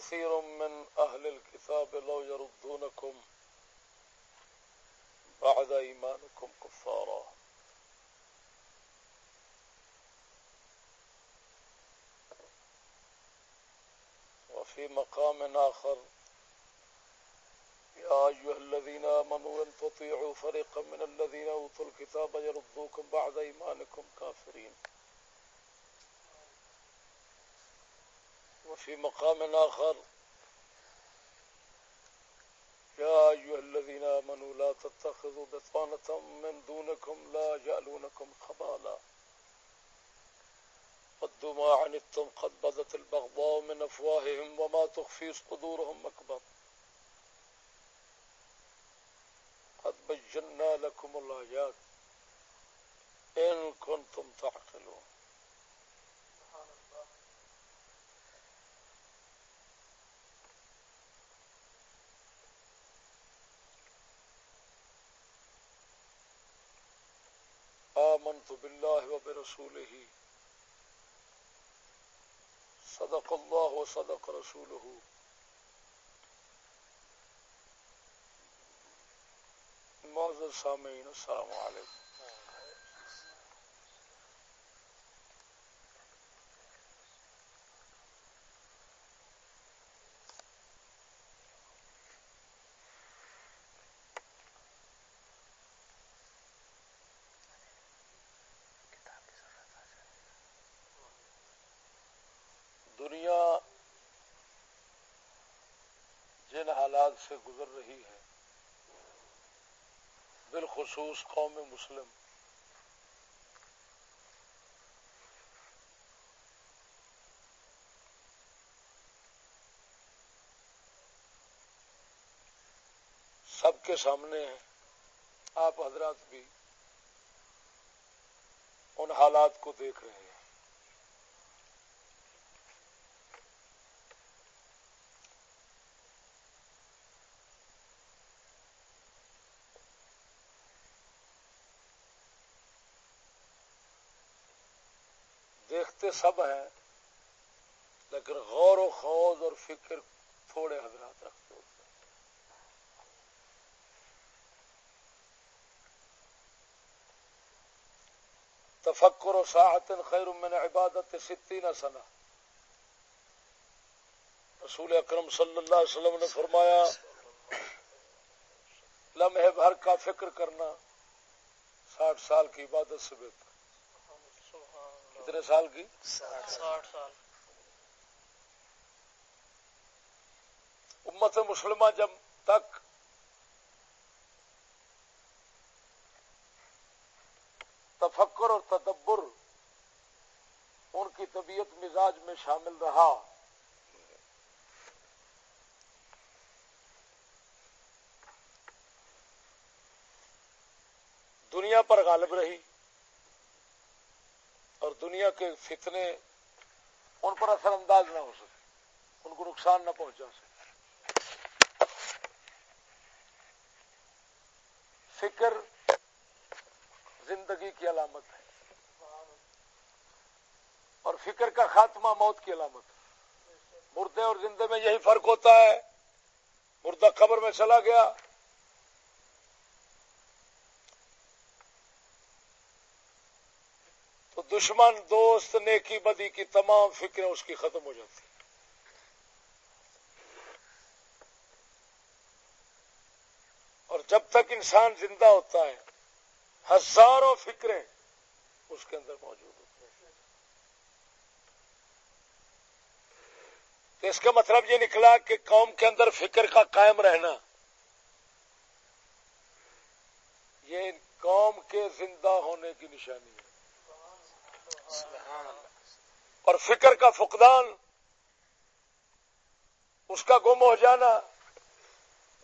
كثير من أهل الكتاب لو يردونكم بعد إيمانكم كفارا. وفي مقام آخر يا أيها الذين آمنوا أن تطيعوا فريقا من الذين أوتوا الكتاب يردوكم بعد إيمانكم كافرين. وفي مقام آخر. يا أيها الذين آمنوا لا تتخذوا بطانة من دونكم لا يألونكم خبالا. قدوا ما عنتم قد بدت البغضاء من أفواههم وما تخفي صدورهم أكبر. قد بجنا لكم الآيات إن كنتم تعقلون. آمنت بالله وبرسوله. صدق الله وصدق رسوله. معذر سامعین السلام علیکم دنیا جن حالات سے گزر رہی ہے۔ بالخصوص قوم مسلم۔ سب کے سامنے ہیں آپ حضرات بھی ان حالات کو دیکھ رہے ہیں۔ دیکھتے سب ہیں لیکن غور و خوض اور فکر تھوڑے حضرات رکھتے ہوتے ہیں تفکر و ساحت خیر من عبادت ستین سنا رسول اکرم صلی اللہ علیہ وسلم نے فرمایا، لمحے بھر کا فکر کرنا ساٹھ سال کی عبادت سے بہتر۔ کتنے سال کی؟ ساٹھ سال۔ امت مسلمہ جب تک تفکر اور تدبر ان کی طبیعت مزاج میں شامل رہا دنیا پر غالب رہی۔ اور دنیا کے فتنے ان پر اثر انداز نہ ہو سکے، ان کو نقصان نہ پہنچا سکے۔ فکر زندگی کی علامت ہے۔ اور فکر کا خاتمہ موت کی علامت ہے۔ مردے اور زندے میں یہی فرق ہوتا ہے۔ مردہ قبر میں چلا گیا۔ دشمن دوست نیکی بدی کی تمام فکریں اس کی ختم ہو جاتی اور جب تک انسان زندہ ہوتا ہے، ہزاروں فکریں اس کے اندر موجود ہوتی ہیں۔ تو اس کا مطلب یہ نکلا کہ قوم کے اندر فکر کا قائم رہنا، یہ قوم کے زندہ ہونے کی نشانی ہے۔ اور فکر کا فقدان، اس کا گم ہو جانا،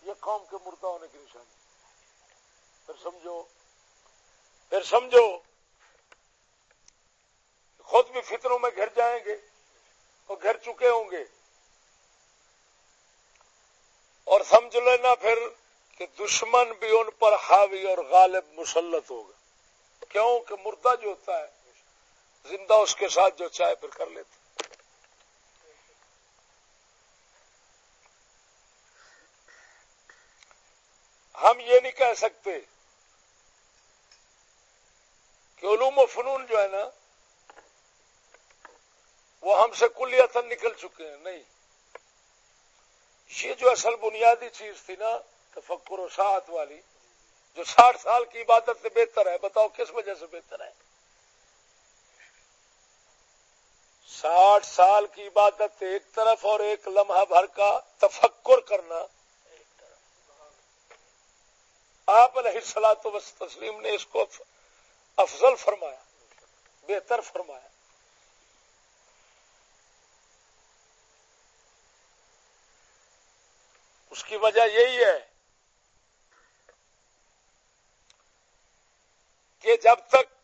یہ قوم کے مردہ ہونے کی نشانی پھر سمجھو پھر سمجھو، خود بھی فطروں میں گھر جائیں گے اور گھر چکے ہوں گے۔ اور سمجھ لینا پھر کہ دشمن بھی ان پر حاوی اور غالب مسلط ہوگا۔ کیوں؟ کہ مردہ جو ہوتا ہے زندہ اس کے ساتھ جو چاہے پھر کر لیتے ہم یہ نہیں کہہ سکتے کہ علوم و فنون جو ہے نا، وہ ہم سے کلیتن نکل چکے ہیں۔ نہیں۔ یہ جو اصل بنیادی چیز تھی نا، تفکر و ساعت والی، جو ساٹھ سال کی عبادت سے بہتر ہے، بتاؤ کس وجہ سے بہتر ہے؟ ساٹھ سال کی عبادت ایک طرف اور ایک لمحہ بھر کا تفکر کرنا۔ آپ علیہ السلاط و تسلیم نے اس کو افضل فرمایا، بہتر فرمایا۔ اس کی وجہ یہی ہے کہ جب تک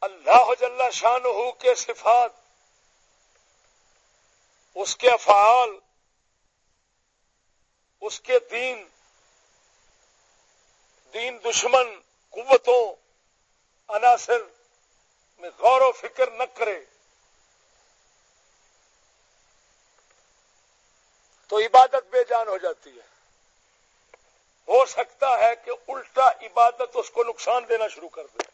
اللہ جل شان ہو کے صفات، اس کے افعال، اس کے دین دین دشمن، قوتوں، عناصر میں غور و فکر نہ کرے۔ تو عبادت بے جان ہو جاتی ہے۔ ہو سکتا ہے کہ الٹا عبادت اس کو نقصان دینا شروع کر دے۔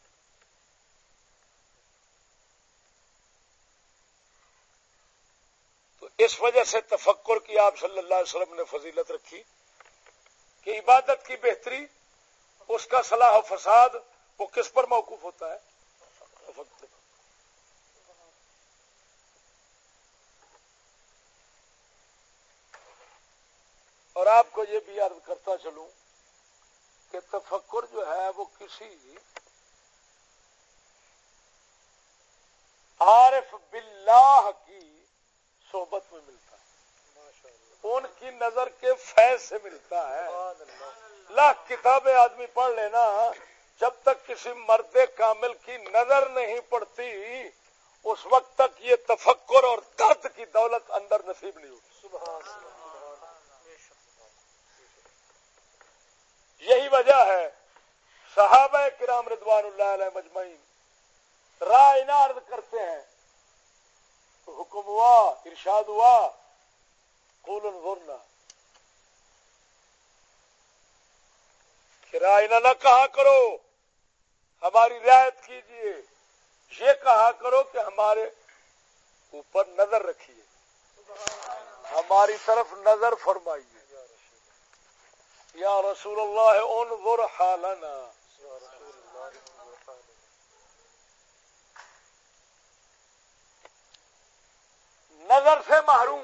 اس وجہ سے تفکر کی آپ صلی اللہ علیہ وسلم نے فضیلت رکھی کہ عبادت کی بہتری، اس کا صلاح و فساد، وہ کس پر موقف ہوتا ہے؟ تفکر اور آپ کو یہ بھی یاد کرتا چلوں کہ تفکر جو ہے وہ کسی عارف باللہ کی صحبت میں ملتا ہے۔ ان کی نظر کے فیض سے ملتا ہے۔ لاکھ کتابیں آدمی پڑھ لینا جب تک کسی مرد کامل کی نظر نہیں پڑتی اس وقت تک یہ تفکر اور درد کی دولت اندر نصیب نہیں ہوتی۔ یہی وجہ ہے صحابہ کرام رضوان اللہ علیہ مجمعین رائے عرض کرتے ہیں حکم ہوا، ارشاد ہوا۔ قول انظرنا۔ کہ نہ کہا کرو، ہماری رعایت کیجیے۔ یہ کہا کرو کہ ہمارے اوپر نظر رکھیے۔ ہماری طرف نظر فرمائیے۔ یا رسول اللہ، انظر حالنا۔ نظر سے محروم۔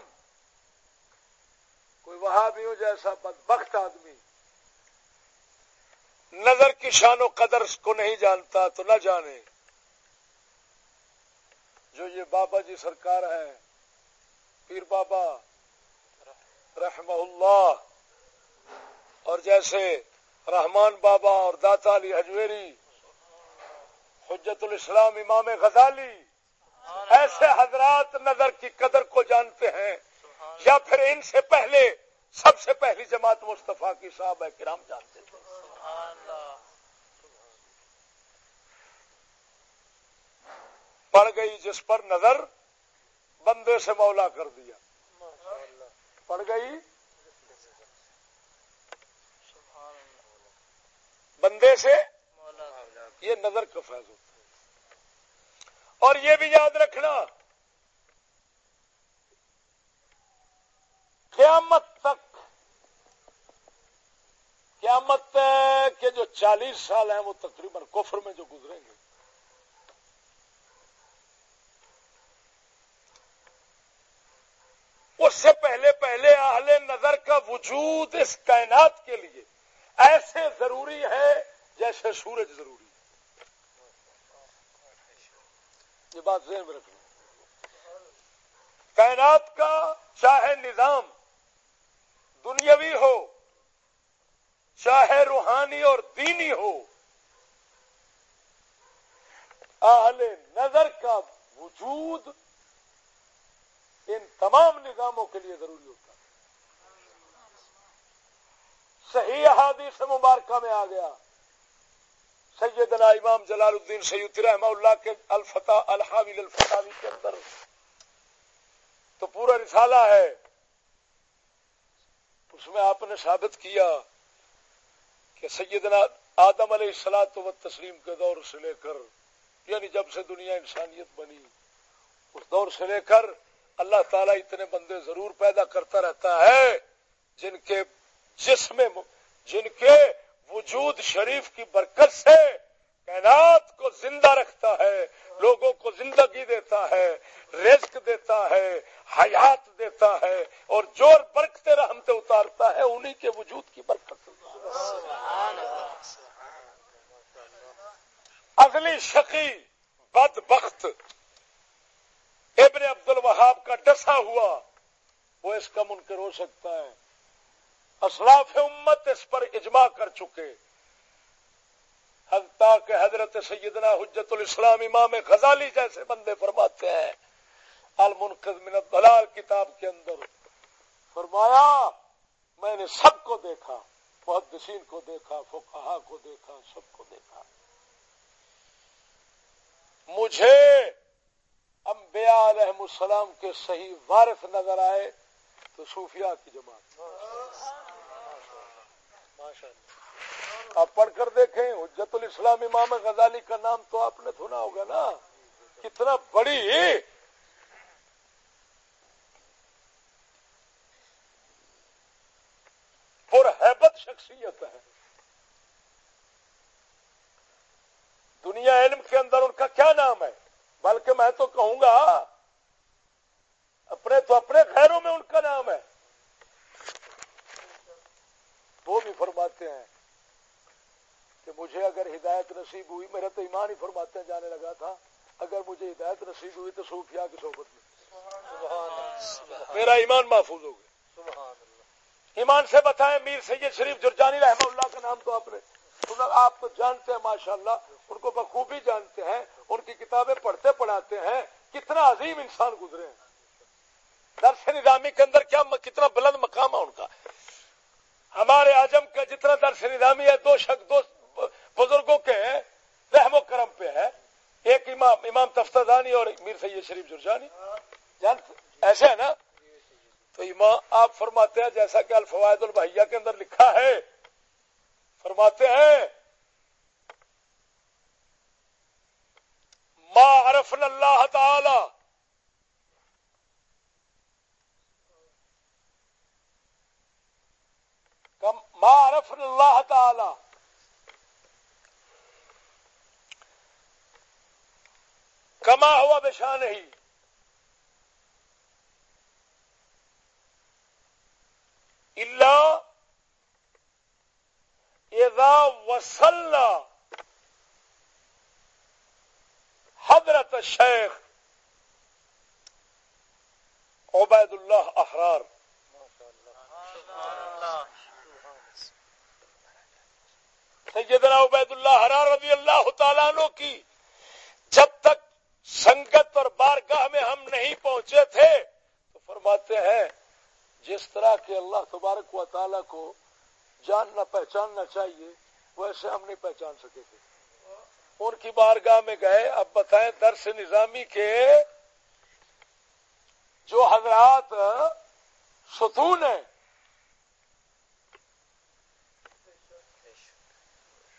کوئی وہاں بھی ہو جیسا بدبخت آدمی۔ نظر کی شان و قدر کو نہیں جانتا تو نہ جانے۔ جو یہ بابا جی سرکار ہے پیر بابا، رحمہ اللہ، اور جیسے رحمان بابا اور داتا علی حجویری، حجت الاسلام امام غزالی۔ ایسے حضرات نظر کی قدر کو جانتے ہیں یا پھر ان سے پہلے سب سے پہلی جماعت مصطفیٰ کی صاحب ہے کرام جانتے تھے پڑ گئی جس پر نظر بندے سے مولا کر دیا۔ پڑ گئی بندے سے یہ نظر کا فیض ہوتا اور یہ بھی یاد رکھنا، قیامت تک، قیامت کے جو چالیس سال ہیں وہ تقریباً کفر میں جو گزریں گے۔ اس سے پہلے پہلے اہل نظر کا وجود اس کائنات کے لیے ایسے ضروری ہے جیسے سورج ضروری ہے۔ یہ بات ذہن میں رکھنا کائنات کا چاہے نظام دنیاوی ہو چاہے روحانی اور دینی ہو، اہل نظر کا وجود ان تمام نظاموں کے لیے ضروری ہوتا ہے۔ صحیح حادث مبارکہ میں آ گیا۔ سیدنا امام جلال الدین سید رحمہ اللہ کے الفتح الحاوی الفتاوی کے اندر۔ تو پورا رسالہ ہے۔ اس میں آپ نے ثابت کیا کہ سیدنا آدم علیہ السلاط و تسلیم کے دور سے لے کر یعنی جب سے دنیا انسانیت بنی، اس دور سے لے کر اللہ تعالیٰ اتنے بندے ضرور پیدا کرتا رہتا ہے جن کے جسم جن کے وجود شریف کی برکت سے کائنات کو زندہ رکھتا ہے، لوگوں کو زندگی دیتا ہے، رزق دیتا ہے، حیات دیتا ہے اور جو برکتے رحمتے اتارتا ہے، انہی کے وجود کی برکت اگلی شقی بد بخت ابن عبد الوہاب کا ڈسا ہوا، وہ اس کا منکر ہو سکتا ہے۔ اسلاف امت اس پر اجماع کر چکے۔ کہ حضرت سیدنا حجت الاسلام امام غزالی جیسے بندے فرماتے ہیں۔ المنقذ من الضلال کتاب کے اندر۔ فرمایا، میں نے سب کو دیکھا، محدثین کو دیکھا فقہا کو دیکھا، سب کو دیکھا۔ مجھے انبیاء علیہ السلام کے صحیح وارث نظر آئے تو صوفیاء کی جماعت۔ آپ پڑھ کر دیکھیں، حجت الاسلام امام غزالی کا نام تو آپ نے سنا ہوگا نا۔ کتنا بڑی۔ حیبت شخصیت ہے۔ دنیا علم کے اندر ان کا کیا نام ہے؟ بلکہ میں تو کہوں گا، اپنے تو اپنے خیروں میں ان کا نام ہے۔ وہ بھی فرماتے ہیں کہ مجھے اگر ہدایت نصیب ہوئی میرا تو ایمان ہی فرماتے جانے لگا تھا۔ اگر مجھے ہدایت نصیب ہوئی تو صوفیاء کی صحبت میں۔ میرا ایمان محفوظ ہو گیا۔ ایمان سے بتائیں میر سید شریف جرجانی رحمہ اللہ کا نام تو آپ نے آپ تو جانتے ہیں ماشاءاللہ ان کو بخوبی جانتے ہیں ان کی کتابیں پڑھتے پڑھاتے ہیں۔ کتنا عظیم انسان گزرے ہیں۔ درس نظامی کے اندر کیا کتنا بلند مقام ہے ان کا۔ ہمارے اعظم کا جتنا درس نظامی ہے، دو شک دو بزرگوں کے رحم و کرم پہ ہے۔ ایک امام امام تفتانی اور میر سید شریف جرجانی۔ ایسے ہے نا؟ تو امام آپ فرماتے ہیں جیسا کہ الفوائد البحیہ کے اندر لکھا ہے۔ فرماتے ہیں، ما عرفنا اللہ تعالی ما عرفنا الله تعالى. كما هو بشانه. إلا إذا وصلنا حضرة الشيخ عبيد الله أحرار ما شاء الله. سیدنا عبید اللہ حرار رضی اللہ تعالیٰ عنہ کی جب تک سنگت اور بارگاہ میں ہم نہیں پہنچے تھے، تو فرماتے ہیں، جس طرح کے اللہ تبارک و تعالیٰ کو جاننا پہچاننا چاہیے، ویسے ہم نہیں پہچان سکے تھے۔ ان کی بارگاہ میں گئے۔ اب بتائیں درس نظامی کے جو حضرات ستون ہیں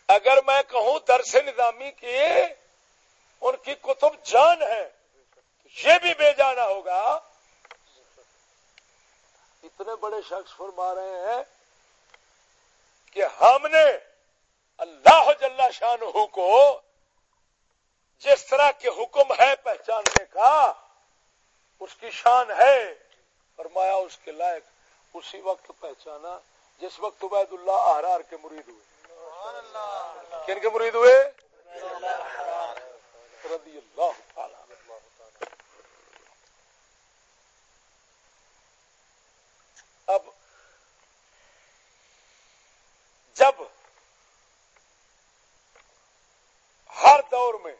اگر میں کہوں درس نظامی کی ان کی کتب جان ہے یہ بھی بے جانا ہوگا۔ اتنے بڑے شخص فرما رہے ہیں کہ ہم نے اللہ جل شاہ کو جس طرح کے حکم ہے پہچاننے کا، اس کی شان ہے۔ فرمایا اس کے لائق اسی وقت پہچانا جس وقت عبید اللہ احرار کے مرید ہوئے۔ کن کے مرید ہوئے؟ رضی اللہ تعالی۔ اب جب ہر دور میں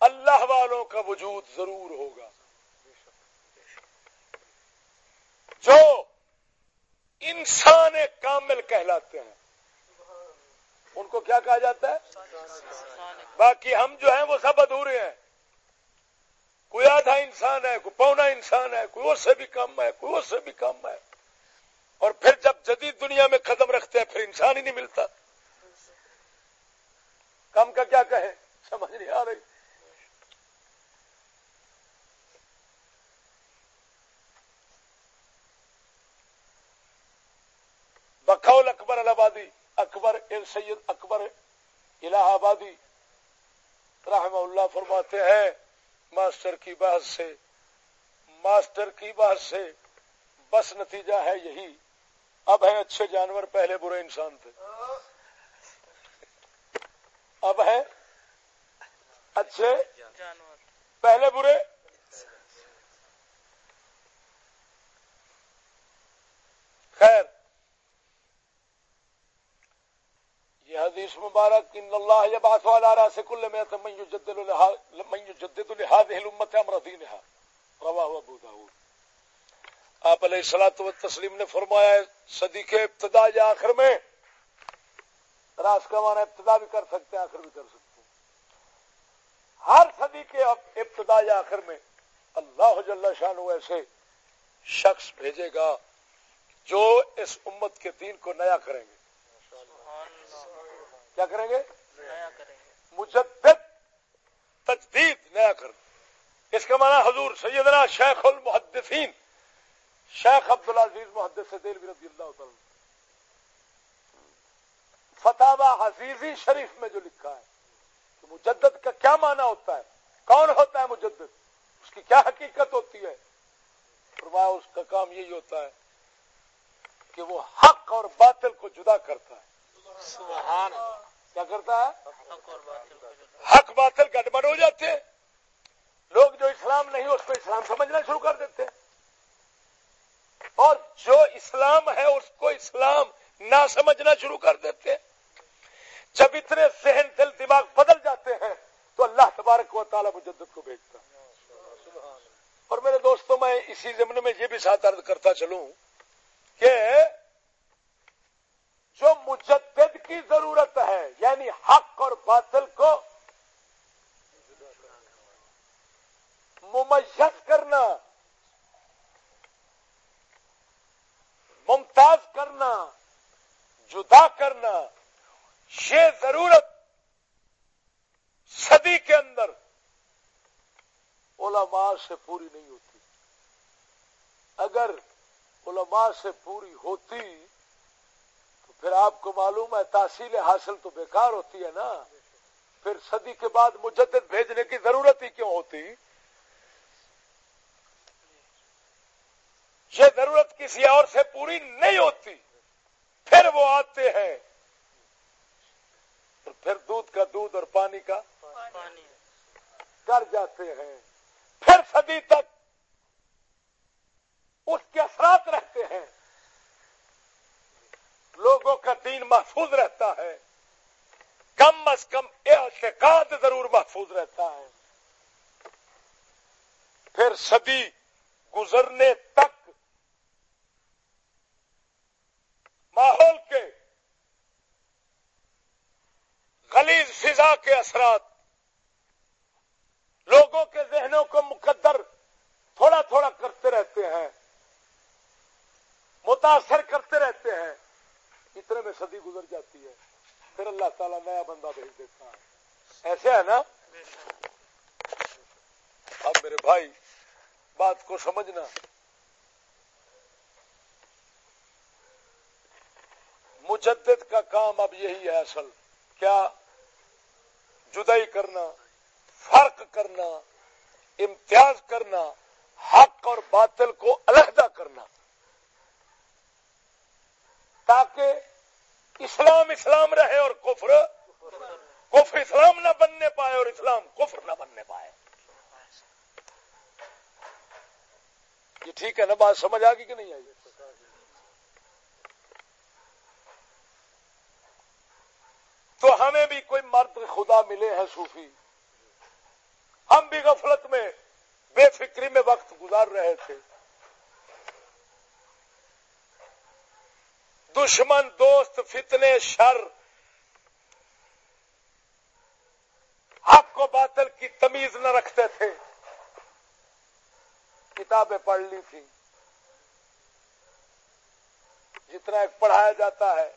اللہ والوں کا وجود ضرور ہوگا جو انسان کامل کہلاتے ہیں۔ ان کو کیا کہا جاتا ہے؟ باقی ہم جو ہیں وہ سب ادھورے ہیں۔ کوئی آدھا انسان ہے، کوئی پونا انسان ہے، کوئی اس سے بھی کم ہے، کوئی اس سے بھی کم ہے۔ اور پھر جب جدید دنیا میں قدم رکھتے ہیں، پھر انسان ہی نہیں ملتا۔ کم کا کیا کہے سمجھ نہیں آ رہی۔ بخول اکبر الہبادی اکبر سید اکبر الہ آبادی۔ رحم اللہ فرماتے ہیں، ماسٹر کی بحث سے، ماسٹر کی بحث سے بس نتیجہ ہے یہی۔ اب ہے اچھے جانور، پہلے برے انسان تھے۔ اب ہے اچھے پہلے برے۔ خیر۔ یہ حدیث مبارک ان اللہ یبعث علی راس کل میں من یجدد من یجدد لهذه الامه امر دینها رواه ابو داؤد آپ علیہ الصلوۃ والتسلیم نے فرمایا صدی کے ابتدا یا آخر میں؟ راس کا معنی ابتدا بھی کر سکتے ہیں، آخر بھی کر سکتے ہیں۔ ہر صدی کے ابتدا یا آخر میں اللہ جل شان ایسے شخص بھیجے گا جو اس امت کے دین کو نیا کریں گے۔ کیا کریں گے؟ مجدد تجدید نیا کر اس کا معنی حضور سیدنا شیخ المحدثین شیخ عبد العزیز محدث رضی اللہ تعالی فتح حزیزی شریف میں جو لکھا ہے کہ مجدد کا کیا معنی ہوتا ہے؟ کون ہوتا ہے مجدد؟ اس کی کیا حقیقت ہوتی ہے؟ فرمایا اس کا کام یہی ہوتا ہے کہ وہ حق اور باطل کو جدا کرتا ہے۔ سبحان کیا کرتا ہے؟ حق باطل گٹ بڑ ہو جاتے ہیں۔ لوگ جو اسلام نہیں، اس کو اسلام سمجھنا شروع کر دیتے ہیں۔ اور جو اسلام ہے، اس کو اسلام نہ سمجھنا شروع کر دیتے ہیں۔ جب اتنے ذہن، دل، دماغ بدل جاتے ہیں، تو اللہ تبارک و تعالیٰ مجدد کو بھیجتا اور میرے دوستوں میں اسی زمن میں یہ بھی ساتھ عرض کرتا چلوں کہ جو مجدد کی ضرورت ہے؟ یعنی حق اور باطل کو ممیز کرنا، ممتاز کرنا، جدا کرنا، یہ ضرورت صدی کے اندر علماء سے پوری نہیں ہوتی۔ اگر علماء سے پوری ہوتی پھر آپ کو معلوم ہے تحصیل حاصل تو بیکار ہوتی ہے نا۔ پھر صدی کے بعد مجدد بھیجنے کی ضرورت ہی کیوں ہوتی؟ یہ ضرورت کسی اور سے پوری نہیں ہوتی۔ پھر وہ آتے ہیں۔ اور پھر دودھ کا دودھ اور پانی کا کر جاتے ہیں۔ پھر صدی تک اس کے اثرات رہتے ہیں۔ لوگوں کا دین محفوظ رہتا ہے۔ کم از کم اعتقاد ضرور محفوظ رہتا ہے۔ پھر صدی گزرنے تک ماحول کے خلیز فضا کے اثرات لوگوں کے ذہنوں کو مقدر تھوڑا تھوڑا کرتے رہتے ہیں متاثر کرتے رہتے ہیں اتنے میں صدی گزر جاتی ہے پھر اللہ تعالیٰ نیا بندہ بھیج دیتا ہے۔ ایسے ہے نا؟ اب میرے بھائی، بات کو سمجھنا۔ مجدد کا کام اب یہی ہے اصل۔ کیا جدائی کرنا، فرق کرنا، امتیاز کرنا، حق اور باطل کو علیحدہ کرنا۔ تاکہ اسلام اسلام رہے اور کفر کفر اسلام نہ بننے پائے اور اسلام کفر نہ بننے پائے۔ یہ ٹھیک ہے نا بات سمجھ آ گئی کہ نہیں آئی؟ تو ہمیں بھی کوئی مرد خدا ملے ہیں صوفی؟ ہم بھی غفلت میں بے فکری میں وقت گزار رہے تھے۔ دشمن، دوست، فتنے، شر۔ حق کو باطل کی تمیز نہ رکھتے تھے۔ کتابیں پڑھ لی تھی۔ جتنا ایک پڑھایا جاتا ہے۔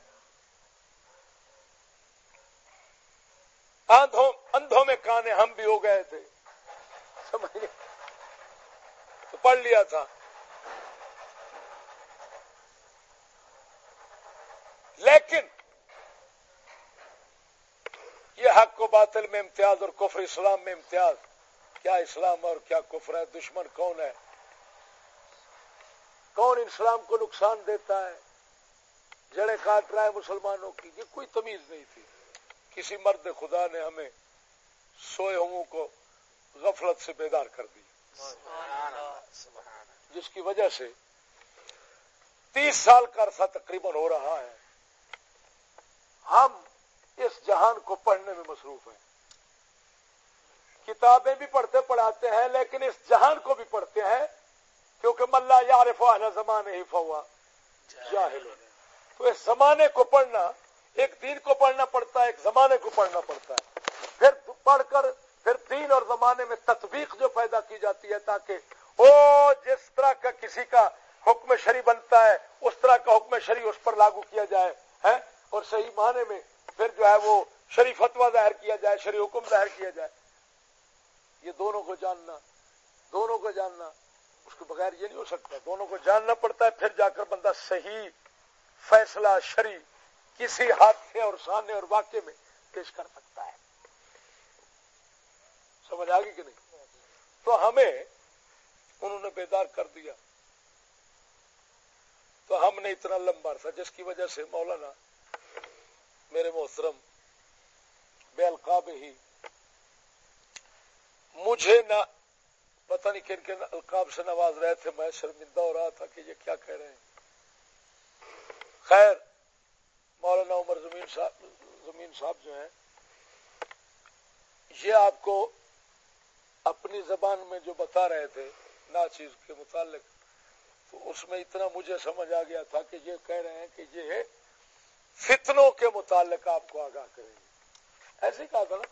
اندھوں میں کانے ہم بھی ہو گئے تھے۔ سمجھ تو پڑھ لیا تھا۔ لیکن یہ حق کو باطل میں امتیاز اور کفر اسلام میں امتیاز، کیا اسلام اور کیا کفر ہے؟ دشمن کون ہے؟ کون اسلام کو نقصان دیتا ہے؟ جڑے کاٹ رہا ہے مسلمانوں کی، یہ کوئی تمیز نہیں تھی۔ کسی مرد خدا نے ہمیں سوئے ہوں کو غفلت سے بیدار کر دی جس کی وجہ سے تیس سال کا عرصہ تقریباً ہو رہا ہے۔ ہم اس جہان کو پڑھنے میں مصروف ہیں۔ کتابیں بھی پڑھتے پڑھاتے ہیں، لیکن اس جہان کو بھی پڑھتے ہیں کیونکہ ملا یار فواہ زمانے ہی فوا جاہل۔ تو اس زمانے کو پڑھنا، ایک دین کو پڑھنا پڑتا ہے، ایک زمانے کو پڑھنا پڑتا ہے۔ پھر پڑھ کر، پھر دین اور زمانے میں تطبیق جو پیدا کی جاتی ہے تاکہ وہ جس طرح کا کسی کا حکم شری بنتا ہے، اس طرح کا حکم شری اس پر لاگو کیا جائے اور صحیح معنی میں پھر جو ہے وہ شری فتوا ظاہر کیا جائے شری حکم ظاہر کیا جائے۔ یہ دونوں کو جاننا، دونوں کو جاننا، اس کے بغیر یہ نہیں ہو سکتا۔ دونوں کو جاننا پڑتا ہے، پھر جا کر بندہ صحیح فیصلہ شری کسی حادثے اور سامنے اور واقعے میں پیش کر سکتا ہے۔ سمجھ آ گئی کہ نہیں؟ تو ہمیں انہوں نے بیدار کر دیا۔ تو ہم نے اتنا لمبا تھا جس کی وجہ سے مولانا میرے محترم، بے القاب ہی، مجھے نہ، پتہ نہیں کن کن القاب سے نواز رہے تھے، میں شرمندہ ہو رہا تھا کہ یہ کیا کہہ رہے ہیں۔ خیر، مولانا عمر زمین صاحب زمین صاحب جو ہیں، یہ آپ کو اپنی زبان میں جو بتا رہے تھے، نا چیز کے متعلق، تو اس میں اتنا مجھے سمجھ آ گیا تھا کہ یہ کہہ رہے ہیں کہ یہ فتنوں کے متعلق آپ کو آگاہ کریں گے۔ ایسے کہا تھا نا،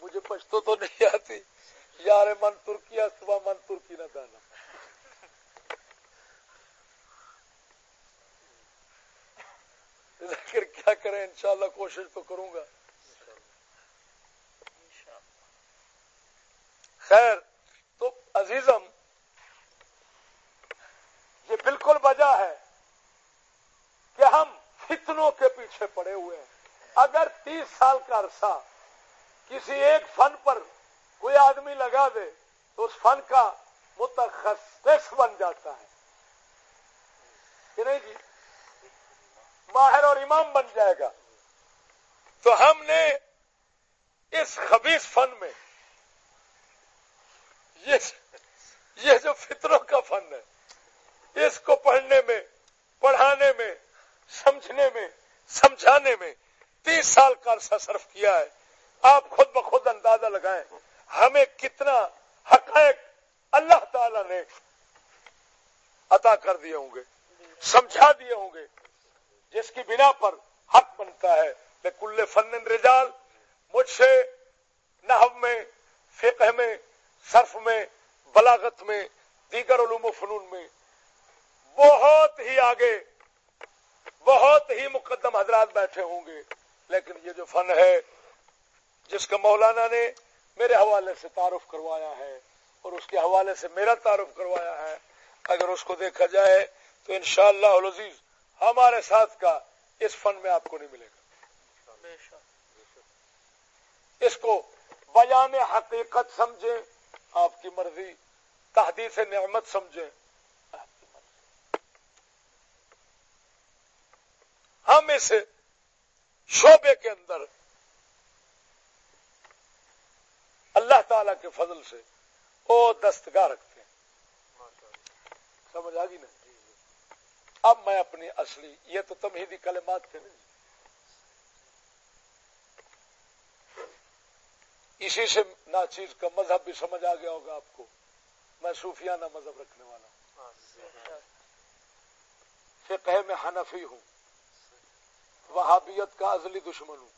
مجھے پشتو تو نہیں آتی۔ یار من ترکی صبح من ترکی نہ دانا لیکن کیا کریں، انشاءاللہ کوشش تو کروں گا۔ خیر، تو عزیزم، یہ بالکل وجہ ہے کہ ہم فتنوں کے پیچھے پڑے ہوئے ہیں۔ اگر تیس سال کا عرصہ کسی ایک فن پر کوئی آدمی لگا دے تو اس فن کا متخصص بن جاتا ہے۔ کہ نہیں جی؟ ماہر اور امام بن جائے گا۔ تو ہم نے اس خبیص فن میں یہ جو فطروں کا فن ہے، اس کو پڑھنے میں، پڑھانے میں سمجھنے میں، سمجھانے میں تیس سال کا عرصہ صرف کیا ہے۔ آپ خود بخود اندازہ لگائیں، ہمیں کتنا حقائق اللہ تعالی نے عطا کر دیے ہوں گے، سمجھا دیے ہوں گے، جس کی بنا پر حق بنتا ہے۔ کل فن رجال، مجھ سے نحو میں، فقہ میں، صرف میں، بلاغت میں، دیگر علوم و فنون میں۔ بہت ہی آگے بہت ہی مقدم حضرات بیٹھے ہوں گے۔ لیکن یہ جو فن ہے، جس کا مولانا نے میرے حوالے سے تعارف کروایا ہے اور اس کے حوالے سے میرا تعارف کروایا ہے، اگر اس کو دیکھا جائے تو انشاءاللہ شاء اللہ ہمارے ساتھ کا اس فن میں آپ کو نہیں ملے گا۔ اس کو بیان حقیقت سمجھیں، آپ کی مرضی تحدیث نعمت سمجھیں۔ ہم اس شعبے کے اندر اللہ تعالی کے فضل سے وہ دستگاہ رکھتے ہیں۔ سمجھ آ گئی نا؟ اب میں اپنی اصلی یہ تو تمہیدی کلمات تھے نا اسی سے نا چیز کا مذہب بھی سمجھ آ گیا ہوگا آپ کو۔ میں صوفیانہ مذہب رکھنے والا ہوں۔ فقہ میں حنفی ہوں۔ وہابیت کا ازلی دشمن ہوں۔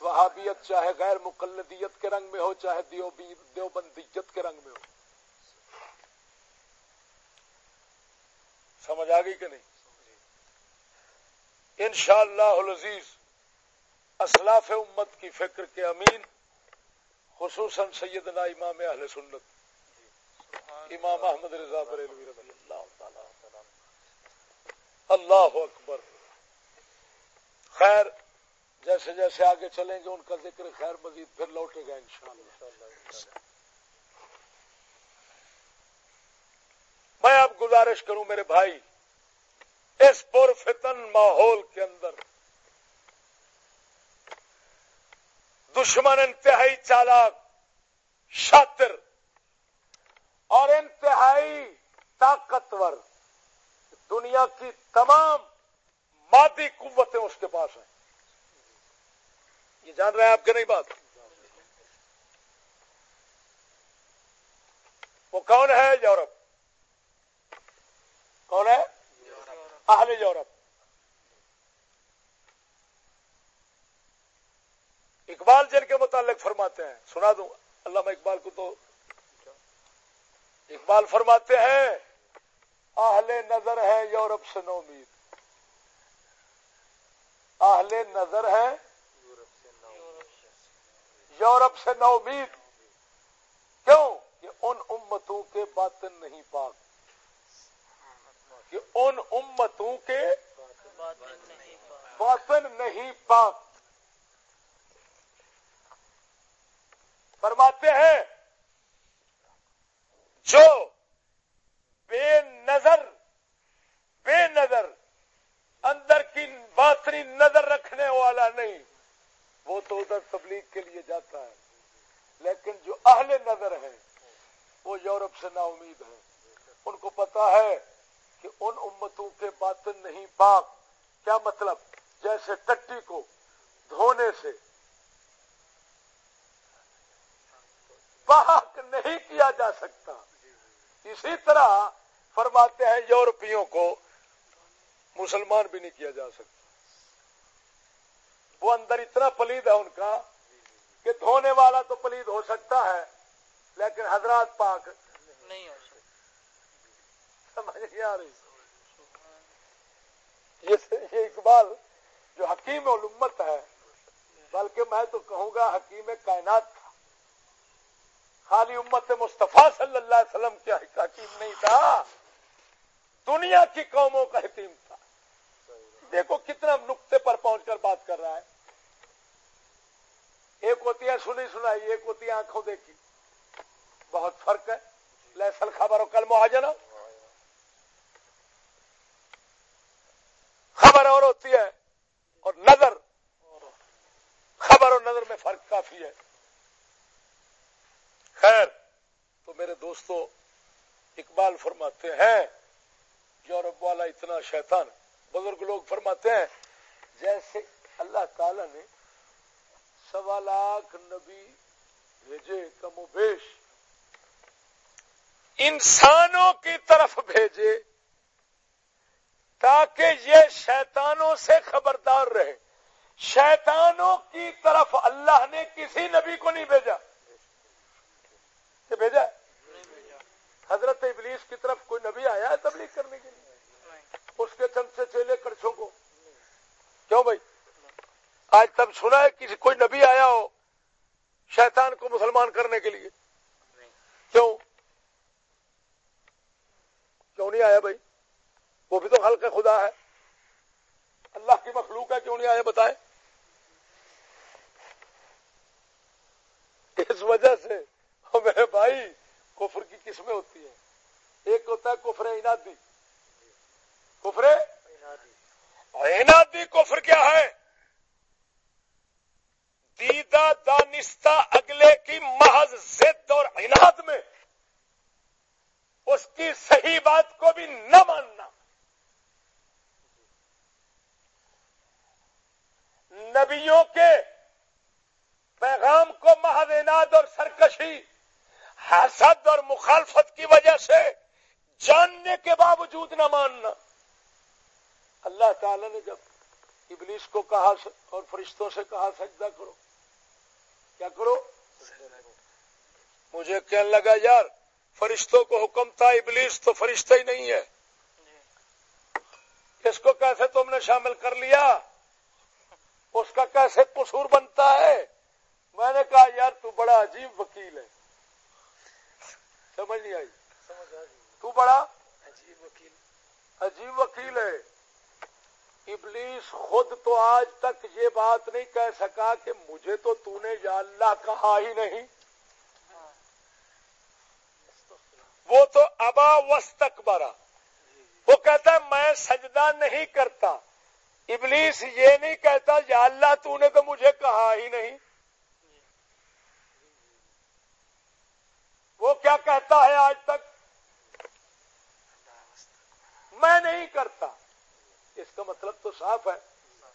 وہابیت چاہے غیر مقلدیت کے رنگ میں ہو چاہے دیوبندیت کے رنگ میں ہو۔ سمجھ آ گئی کہ نہیں؟ انشاءاللہ العزیز اسلاف امت کی فکر کے امین خصوصاً سیدنا امام اہل سنت امام احمد رضا بریلوی رضی اللہ تعالی اللہ اکبر۔ خیر، جیسے جیسے آگے چلیں گے، ان کا ذکر خیر مزید پھر لوٹے گا انشاءاللہ۔ میں اب گزارش کروں میرے بھائی، اس پر فتن ماحول کے اندر دشمن انتہائی چالاک، شاطر اور انتہائی طاقتور دنیا کی تمام مادی قوتیں اس کے پاس ہیں یہ جان رہے ہیں آپ کے نہیں بات؟ وہ کون ہے یورپ؟ کون ہے؟ اہل یورپ۔ اقبال جن کے متعلق فرماتے ہیں، سنا دوں، علامہ اقبال کو تو اقبال فرماتے ہیں، اہل نظر ہے یورپ سے نو امید۔ اہل نظر ہے؟ یورپ سے نو امید۔ کیوں؟ کہ ان امتوں کے باطن نہیں پاک۔ کہ ان امتوں کے باطن نہیں پاک۔ فرماتے ہیں، جو بے نظر بے نظر اندر کی باطنی نظر رکھنے والا نہیں، وہ تو ادھر تبلیغ کے لیے جاتا ہے۔ لیکن جو اہل نظر ہے وہ یورپ سے نا امید ہے ان کو پتا ہے کہ ان امتوں کے باطن نہیں پاک کیا مطلب؟ جیسے ٹٹی کو دھونے سے پاک نہیں کیا جا سکتا۔ اسی طرح فرماتے ہیں یورپیوں کو مسلمان بھی نہیں کیا جا سکتا۔ وہ اندر اتنا پلید ہے ان کا کہ دھونے والا تو پلید ہو سکتا ہے لیکن حضرات پاک نہیں ہو سمجھ نہیں آ رہی۔ یہ اقبال جو حکیم علمت ہے بلکہ میں تو کہوں گا حکیم کائنات تھا۔ خالی امت مصطفیٰ صلی اللہ علیہ وسلم کیا حکیم نہیں تھا۔ دنیا کی قوموں کا حکیم تھا۔ دیکھو کتنا نقطے پر پہنچ کر بات کر رہا ہے۔ ایک ہوتی ہے سنی سنائی، ایک ہوتی ہے آنکھوں دیکھی۔ بہت فرق ہے۔ لہسل خبر و کل مہاجنا خبر اور ہوتی ہے اور نظر۔ خبر اور نظر میں فرق کافی ہے۔ خیر، تو میرے دوستو، اقبال فرماتے ہیں، یورپ والا اتنا شیطان بزرگ لوگ فرماتے ہیں، جیسے اللہ تعالی نے سوا لاکھ نبی بھیجے کم و بیش، انسانوں کی طرف بھیجے تاکہ یہ شیطانوں سے خبردار رہے۔ شیطانوں کی طرف اللہ نے کسی نبی کو نہیں بھیجا۔ کہ بھیجا حضرت ابلیس کی طرف کوئی نبی آیا ہے تبلیغ کرنے کے لیے؟ اس کے چند سے چیلے کرچوں کو کیوں بھائی؟ آج تب سنا ہے کسی کوئی نبی آیا ہو شیطان کو مسلمان کرنے کے لیے۔ کیوں؟ کیوں نہیں آیا بھائی؟ وہ بھی تو حلق خدا ہے۔ اللہ کی مخلوق ہے، کیوں نہیں آئے بتائے اس وجہ سے میرے بھائی کفر کی قسمیں ہوتی ہیں۔ ایک ہوتا ہے کفر انادی کفر انادی کفر کیا ہے؟ دیدہ دانستہ اگلے کی محض زد اور عناد میں اس کی صحیح بات کو بھی نہ ماننا۔ نبیوں کے پیغام کو مہادینات اور سرکشی، حسد اور مخالفت کی وجہ سے جاننے کے باوجود نہ ماننا۔ اللہ تعالی نے جب ابلیس کو کہا اور فرشتوں سے کہا سجدہ کرو۔ کیا کرو؟ مجھے کہنے لگا، یار، فرشتوں کو حکم تھا ابلیس تو فرشتہ ہی نہیں ہے۔ اس کو کیسے تم نے شامل کر لیا؟ اس کا کیسے قصور بنتا ہے؟ میں نے کہا، یار، تو بڑا عجیب وکیل ہے۔ سمجھ نہیں آئی؟ تو بڑا عجیب وکیل۔ عجیب وکیل ہے۔ ابلیس خود تو آج تک یہ بات نہیں کہہ سکا کہ مجھے تو تو نے یا اللہ کہا ہی نہیں۔ وہ تو ابا وسط برا وہ کہتا ہے میں سجدہ نہیں کرتا۔ ابلیس یہ نہیں کہتا یا اللہ تو نے تو مجھے کہا ہی نہیں۔ وہ کیا کہتا ہے آج تک؟ میں نہیں کرتا۔ اس کا مطلب تو صاف ہے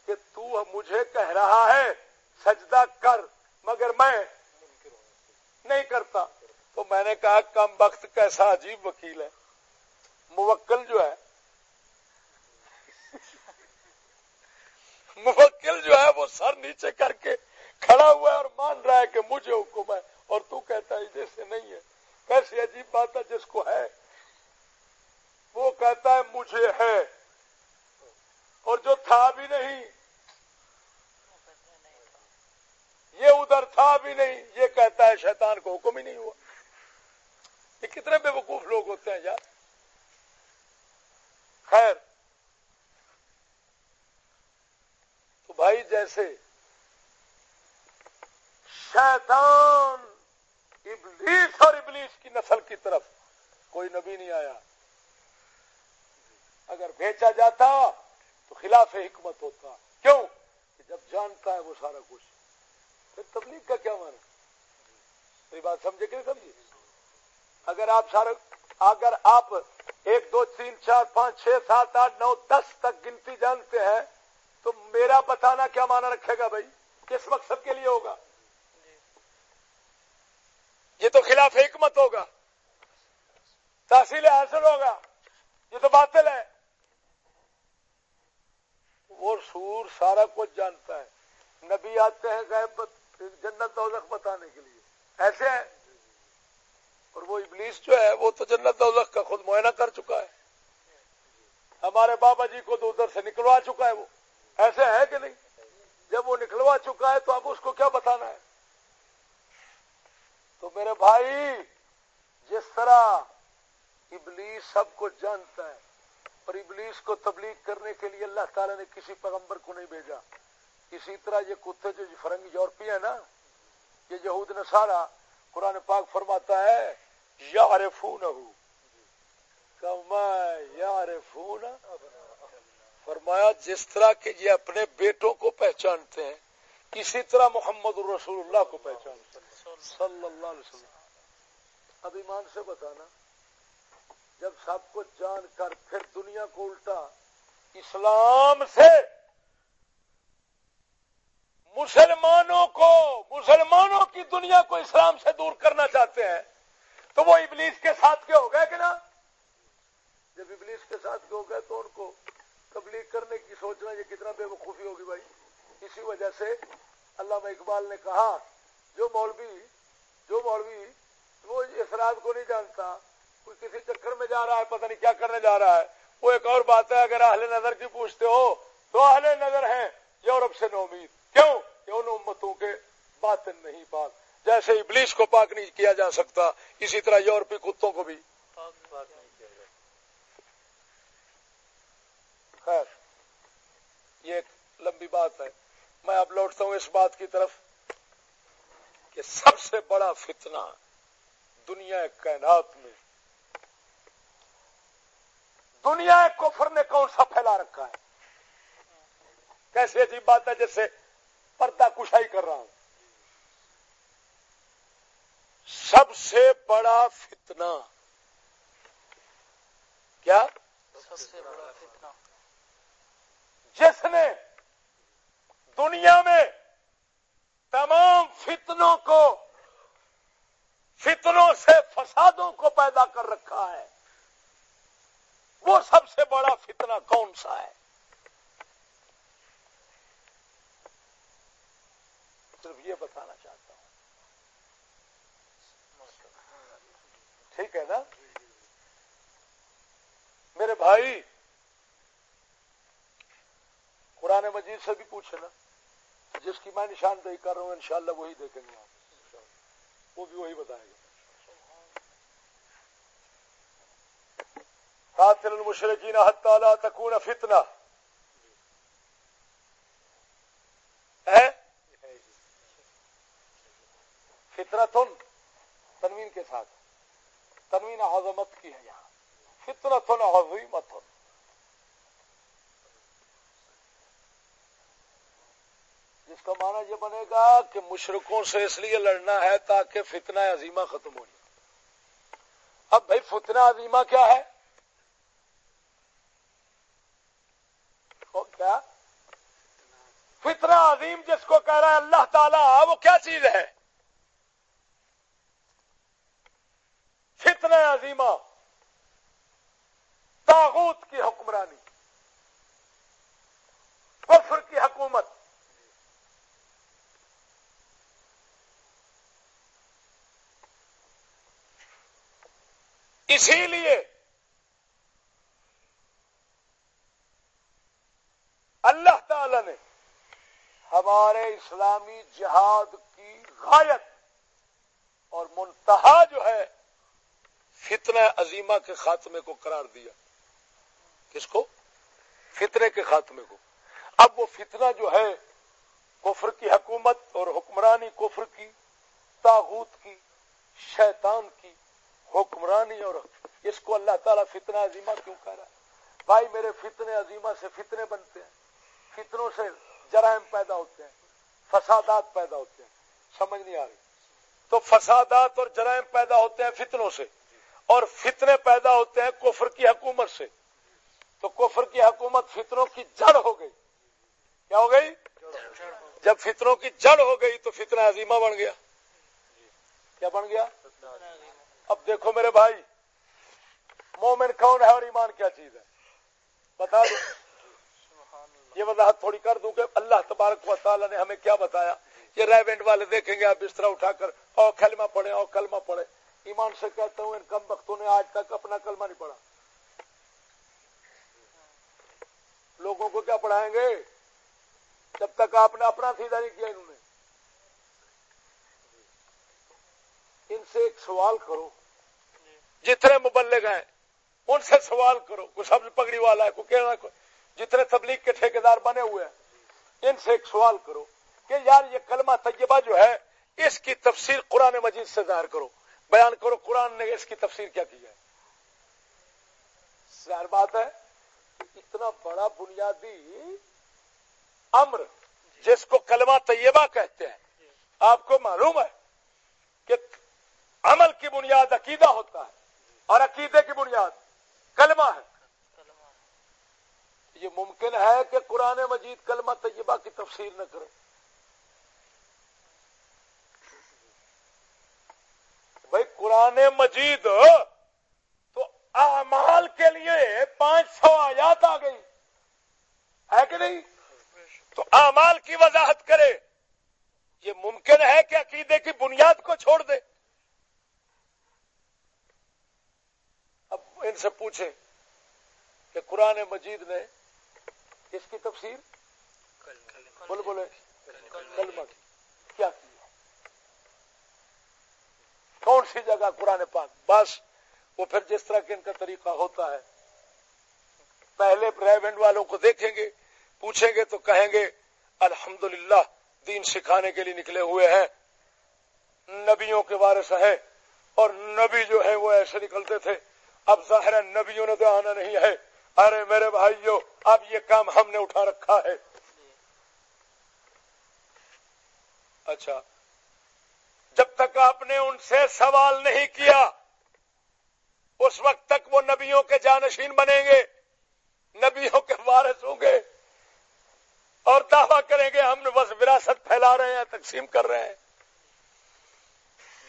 کہ تو مجھے کہہ رہا ہے، سجدہ کر، مگر میں نہیں کرتا۔ تو میں نے کہا، کم وقت کیسا عجیب وکیل ہے۔ موکل جو ہے، موکل جو ہے، وہ سر نیچے کر کے کھڑا ہوا ہے اور مان رہا ہے کہ مجھے حکم ہے اور تو کہتا ہے جیسے نہیں ہے۔ کیسی عجیب بات ہے جس کو ہے۔ وہ کہتا ہے، مجھے ہے۔ اور جو تھا بھی نہیں، یہ ادھر تھا بھی نہیں، یہ کہتا ہے شیطان کو حکم ہی نہیں ہوا۔ یہ کتنے بے وقوف لوگ ہوتے ہیں یار۔ خیر، تو بھائی جیسے شیطان ابلیس اور ابلیس کی نسل کی طرف کوئی نبی نہیں آیا۔ اگر بیچا جاتا تو خلاف حکمت ہوتا کیوں؟ کہ جب جانتا ہے وہ سارا کچھ۔ پھر تبلیغ کا کیا مانا میری بات سمجھے کہ نہیں سمجھے؟ اگر آپ سارے اگر آپ ایک، دو، تین، چار، پانچ، چھ، سات، آٹھ، نو، دس تک گنتی جانتے ہیں، تو میرا بتانا کیا مانا رکھے گا بھائی؟ کس مقصد کے لیے ہوگا؟ یہ تو خلاف حکمت ہوگا۔ تحصیل حاصل ہوگا۔ یہ تو باطل ہے۔ وہ سور سارا کچھ جانتا ہے۔ نبی آتے ہیں جنت دوزخ بتانے کے لیے۔ ایسے ہے اور وہ ابلیس جو ہے، وہ تو جنت دوزخ کا خود معائنہ کر چکا ہے۔ ہمارے بابا جی کو تو ادھر سے نکلوا چکا ہے وہ۔ ایسے ہے کہ نہیں؟ جب وہ نکلوا چکا ہے تو اب اس کو کیا بتانا ہے؟ تو میرے بھائی، جس طرح ابلیس سب کو جانتا ہے اور ابلیس کو تبلیغ کرنے کے لیے اللہ تعالی نے کسی پیغمبر کو نہیں بھیجا۔ اسی طرح یہ کتے جو فرنگ یورپی ہے نا، یہ یہود نسارا قرآن پاک فرماتا ہے یار فون یار فون فرمایا، جس طرح کہ یہ اپنے بیٹوں کو پہچانتے ہیں، اسی طرح محمد الرسول اللہ کو پہچانتے ہیں۔ صلی اللہ علیہ وسلم۔ اب ایمان سے بتانا جب سب کو جان کر پھر دنیا کو الٹا، اسلام سے مسلمانوں کو، مسلمانوں کی دنیا کو اسلام سے دور کرنا چاہتے ہیں، تو وہ ابلیس کے ساتھ کے ہو گئے کہ نا جب ابلیس کے ساتھ کے ہو گئے تو ان کو تبلیغ کرنے کی سوچنا یہ کتنا بے وقوفی ہوگی بھائی۔ اسی وجہ سے علامہ اقبال نے کہا، جو مولوی جو مولوی، وہ اسراد کو نہیں جانتا۔ کوئی کسی چکر میں جا رہا ہے، پتہ نہیں کیا کرنے جا رہا ہے۔ وہ ایک اور بات ہے، اگر اہل نظر کی پوچھتے ہو، تو اہل نظر ہیں یورپ سے نو امید کیوں؟ کہ ان امتوں کے باطن نہیں پاک۔ جیسے ابلیس کو پاک نہیں کیا جا سکتا، اسی طرح یورپی کتوں کو بھی۔ خیر، یہ ایک لمبی بات ہے۔ میں اب لوٹتا ہوں اس بات کی طرف کہ سب سے بڑا فتنہ دنیا کائنات میں دنیا کفر نے کون سا پھیلا رکھا ہے؟ کیسی عجیب بات ہے جیسے پردہ کشائی کر رہا ہوں۔ سب سے بڑا فتنہ۔ کیا؟ سب سے بڑا فتنہ جس نے دنیا میں تمام فتنوں کو، فتنوں سے فسادوں کو پیدا کر رکھا ہے۔ وہ سب سے بڑا فتنہ کون سا ہے؟ صرف یہ بتانا چاہتا ہوں۔ ٹھیک ہے نا؟ میرے بھائی، قرآن مجید سے بھی پوچھے نا، جس کی میں نشاندہی کر رہا ہوں، انشاءاللہ وہی دیکھیں گے آپ۔ وہ بھی وہی بتائے گا۔ قاتل المشرقین حتی لا تکون فتنہ۔ ہے فطرتن، تنوین کے ساتھ۔ تنوین عظمت کی ہے یہاں۔ فطرتن عظیمتن۔ جس کا معنی یہ بنے گا کہ مشرقوں سے اس لیے لڑنا ہے تاکہ فتنہ عظیمہ ختم ہو جائے۔ اب بھائی، فتنہ عظیمہ کیا ہے؟ کیا فتنہ عظیم جس کو کہہ رہا ہے اللہ تعالی، وہ کیا چیز ہے؟ فتنہ عظیمہ، تاغوت کی حکمرانی، کفر کی حکومت۔ اسی لیے اللہ تعالی نے ہمارے اسلامی جہاد کی غایت اور منتہا جو ہے فتنہ عظیمہ کے خاتمے کو قرار دیا۔ کس کو؟ فتنے کے خاتمے کو۔ اب وہ فتنہ جو ہے کفر کی حکومت اور حکمرانی کفر کی، تاغوت کی، شیطان کی حکمرانی اور اس کو اللہ تعالیٰ فتنہ عظیمہ کیوں کہہ رہا ہے؟ بھائی میرے فتنے عظیمہ سے فتنے بنتے ہیں۔ فتنوں سے جرائم پیدا ہوتے ہیں، فسادات پیدا ہوتے ہیں۔ سمجھ نہیں آ رہی۔ تو فسادات اور جرائم پیدا ہوتے ہیں فتنوں سے اور فتنے پیدا ہوتے ہیں کفر کی حکومت سے۔ تو کفر کی حکومت فتنوں کی جڑ ہو گئی۔ کیا ہو گئی؟ جب فتنوں کی جڑ ہو گئی تو فتنہ عظیمہ بن گیا۔ کیا بن گیا؟ اب دیکھو میرے بھائی، مومن کون ہے اور ایمان کیا چیز ہے؟ بتا دو۔ یہ وضاحت تھوڑی کر دوں کہ اللہ تبارک و تعالی نے ہمیں کیا بتایا؟ یہ ریونٹ والے دیکھیں گے آپ بستر اٹھا کر او کلمہ پڑھے او کلمہ پڑھے ایمان سے کہتا ہوں، ان کم وقتوں نے آج تک اپنا کلمہ نہیں پڑھا۔ لوگوں کو کیا پڑھائیں گے؟ جب تک آپ نے اپنا سیدھا نہیں کیا انہوں نے۔ ان سے ایک سوال کرو۔ جتنے مبلغ ہیں، ان سے سوال کرو۔ کوئی سبز پگڑی والا ہے، کوئی کہنا جتنے تبلیغ کے ٹھیکیدار بنے ہوئے ہیں، ان سے ایک سوال کرو کہ یار یہ کلمہ طیبہ جو ہے، اس کی تفسیر قرآن مجید سے ظاہر کرو۔ بیان کرو قرآن نے اس کی تفسیر کیا کی ہے۔ ظاہر بات ہے، اتنا بڑا بنیادی امر جس کو کلمہ طیبہ کہتے ہیں، آپ کو معلوم ہے کہ عمل کی بنیاد عقیدہ ہوتا ہے اور عقیدے کی بنیاد کلمہ ہے۔ یہ ممکن ہے کہ قرآن مجید کلمہ طیبہ کی تفسیر نہ کرے۔ بھائی قرآن مجید تو اعمال کے لیے پانچ سو آیات آ گئی۔ ہے کہ نہیں؟ تو اعمال کی وضاحت کرے۔ یہ ممکن ہے کہ عقیدے کی بنیاد کو چھوڑ دے۔ اب ان سے پوچھیں کہ قرآن مجید نے اس کی تفسیر؟ بولے بولے کلمہ کیا کیا کون سی جگہ قرآن پاک؟ بس وہ پھر جس طرح کے ان کا طریقہ ہوتا ہے۔ پہلے پرائیویٹ والوں کو دیکھیں گے پوچھیں گے تو کہیں گے الحمدللہ دین سکھانے کے لیے نکلے ہوئے ہیں۔ نبیوں کے وارث ہیں۔ اور نبی جو ہے وہ ایسے نکلتے تھے۔ اب ظاہر نبیوں نے تو آنا نہیں ہے۔ ارے میرے بھائیو، اب یہ کام ہم نے اٹھا رکھا ہے۔ اچھا جب تک آپ نے ان سے سوال نہیں کیا، اس وقت تک وہ نبیوں کے جانشین بنیں گے، نبیوں کے وارث ہوں گے۔ اور دعویٰ کریں گے، ہم بس وراثت پھیلا رہے ہیں، تقسیم کر رہے ہیں۔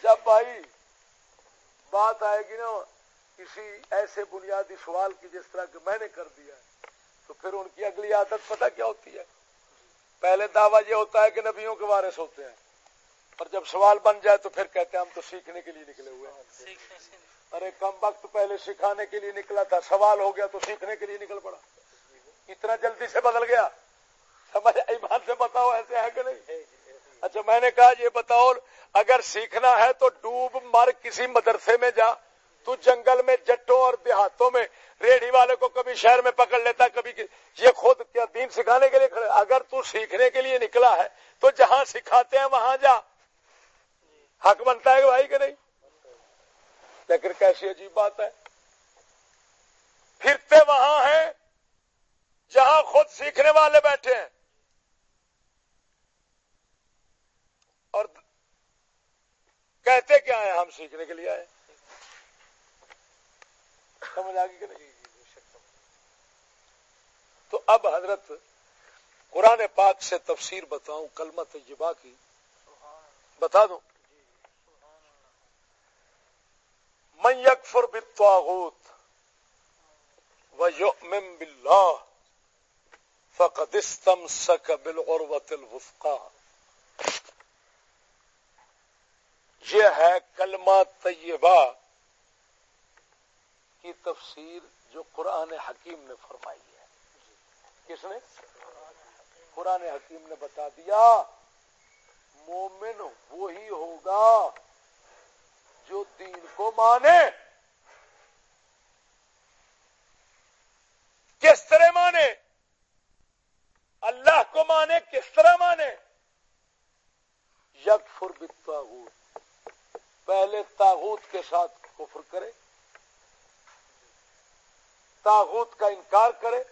جب بھائی، بات آئے گی نا کسی ایسے بنیادی سوال کی جس طرح کہ میں نے کر دیا ہے، تو پھر ان کی اگلی عادت پتہ کیا ہوتی ہے؟ پہلے دعویٰ یہ ہوتا ہے کہ نبیوں کے وارث ہوتے ہیں۔ اور جب سوال بن جائے تو پھر کہتے ہیں، ہم تو سیکھنے کے لیے نکلے ہوئے ہیں۔ ارے کم وقت پہلے سکھانے کے لیے نکلا تھا، سوال ہو گیا تو سیکھنے کے لیے نکل پڑا۔ اتنا جلدی سے بدل گیا۔ ایمان سے بتاؤ، ایسے ہے کہ نہیں؟ اچھا میں نے کہا یہ بتاؤ، اگر سیکھنا ہے تو ڈوب مر کسی مدرسے میں جا۔ تو جنگل میں جٹوں اور دیہاتوں میں ریڑھی والے کو کبھی شہر میں پکڑ لیتا، کبھی یہ خود کیا دین سکھانے کے لیے کھڑے اگر تو سیکھنے کے لیے نکلا ہے، تو جہاں سکھاتے ہیں وہاں جا۔ حق بنتا ہے بھائی کہ نہیں؟ لیکن کیسی عجیب بات ہے۔ پھرتے وہاں ہیں جہاں خود سیکھنے والے بیٹھے ہیں۔ اور کہتے کیا ہیں ہم سیکھنے کے لیے آئے سمجھ آ گئی کہ نہیں؟ تو اب حضرت قرآن پاک سے تفسیر بتاؤں، کلمہ طیبہ کی۔ بتا دوں۔ من یکفر بالطاغوت و یؤمن باللہ فقد استمسک بالعروة الوثقا۔ یہ ہے کلمہ طیبہ۔ کی تفسیر جو قرآن حکیم نے فرمائی ہے۔ کس نے؟ قرآن حکیم نے بتا دیا، مومن وہی ہوگا جو دین کو مانے۔ کس طرح مانے؟ اللہ کو مانے، کس طرح مانے؟ یک فر پہلے تاغوت کے ساتھ کفر کرے۔ تاغوت کا انکار کرے۔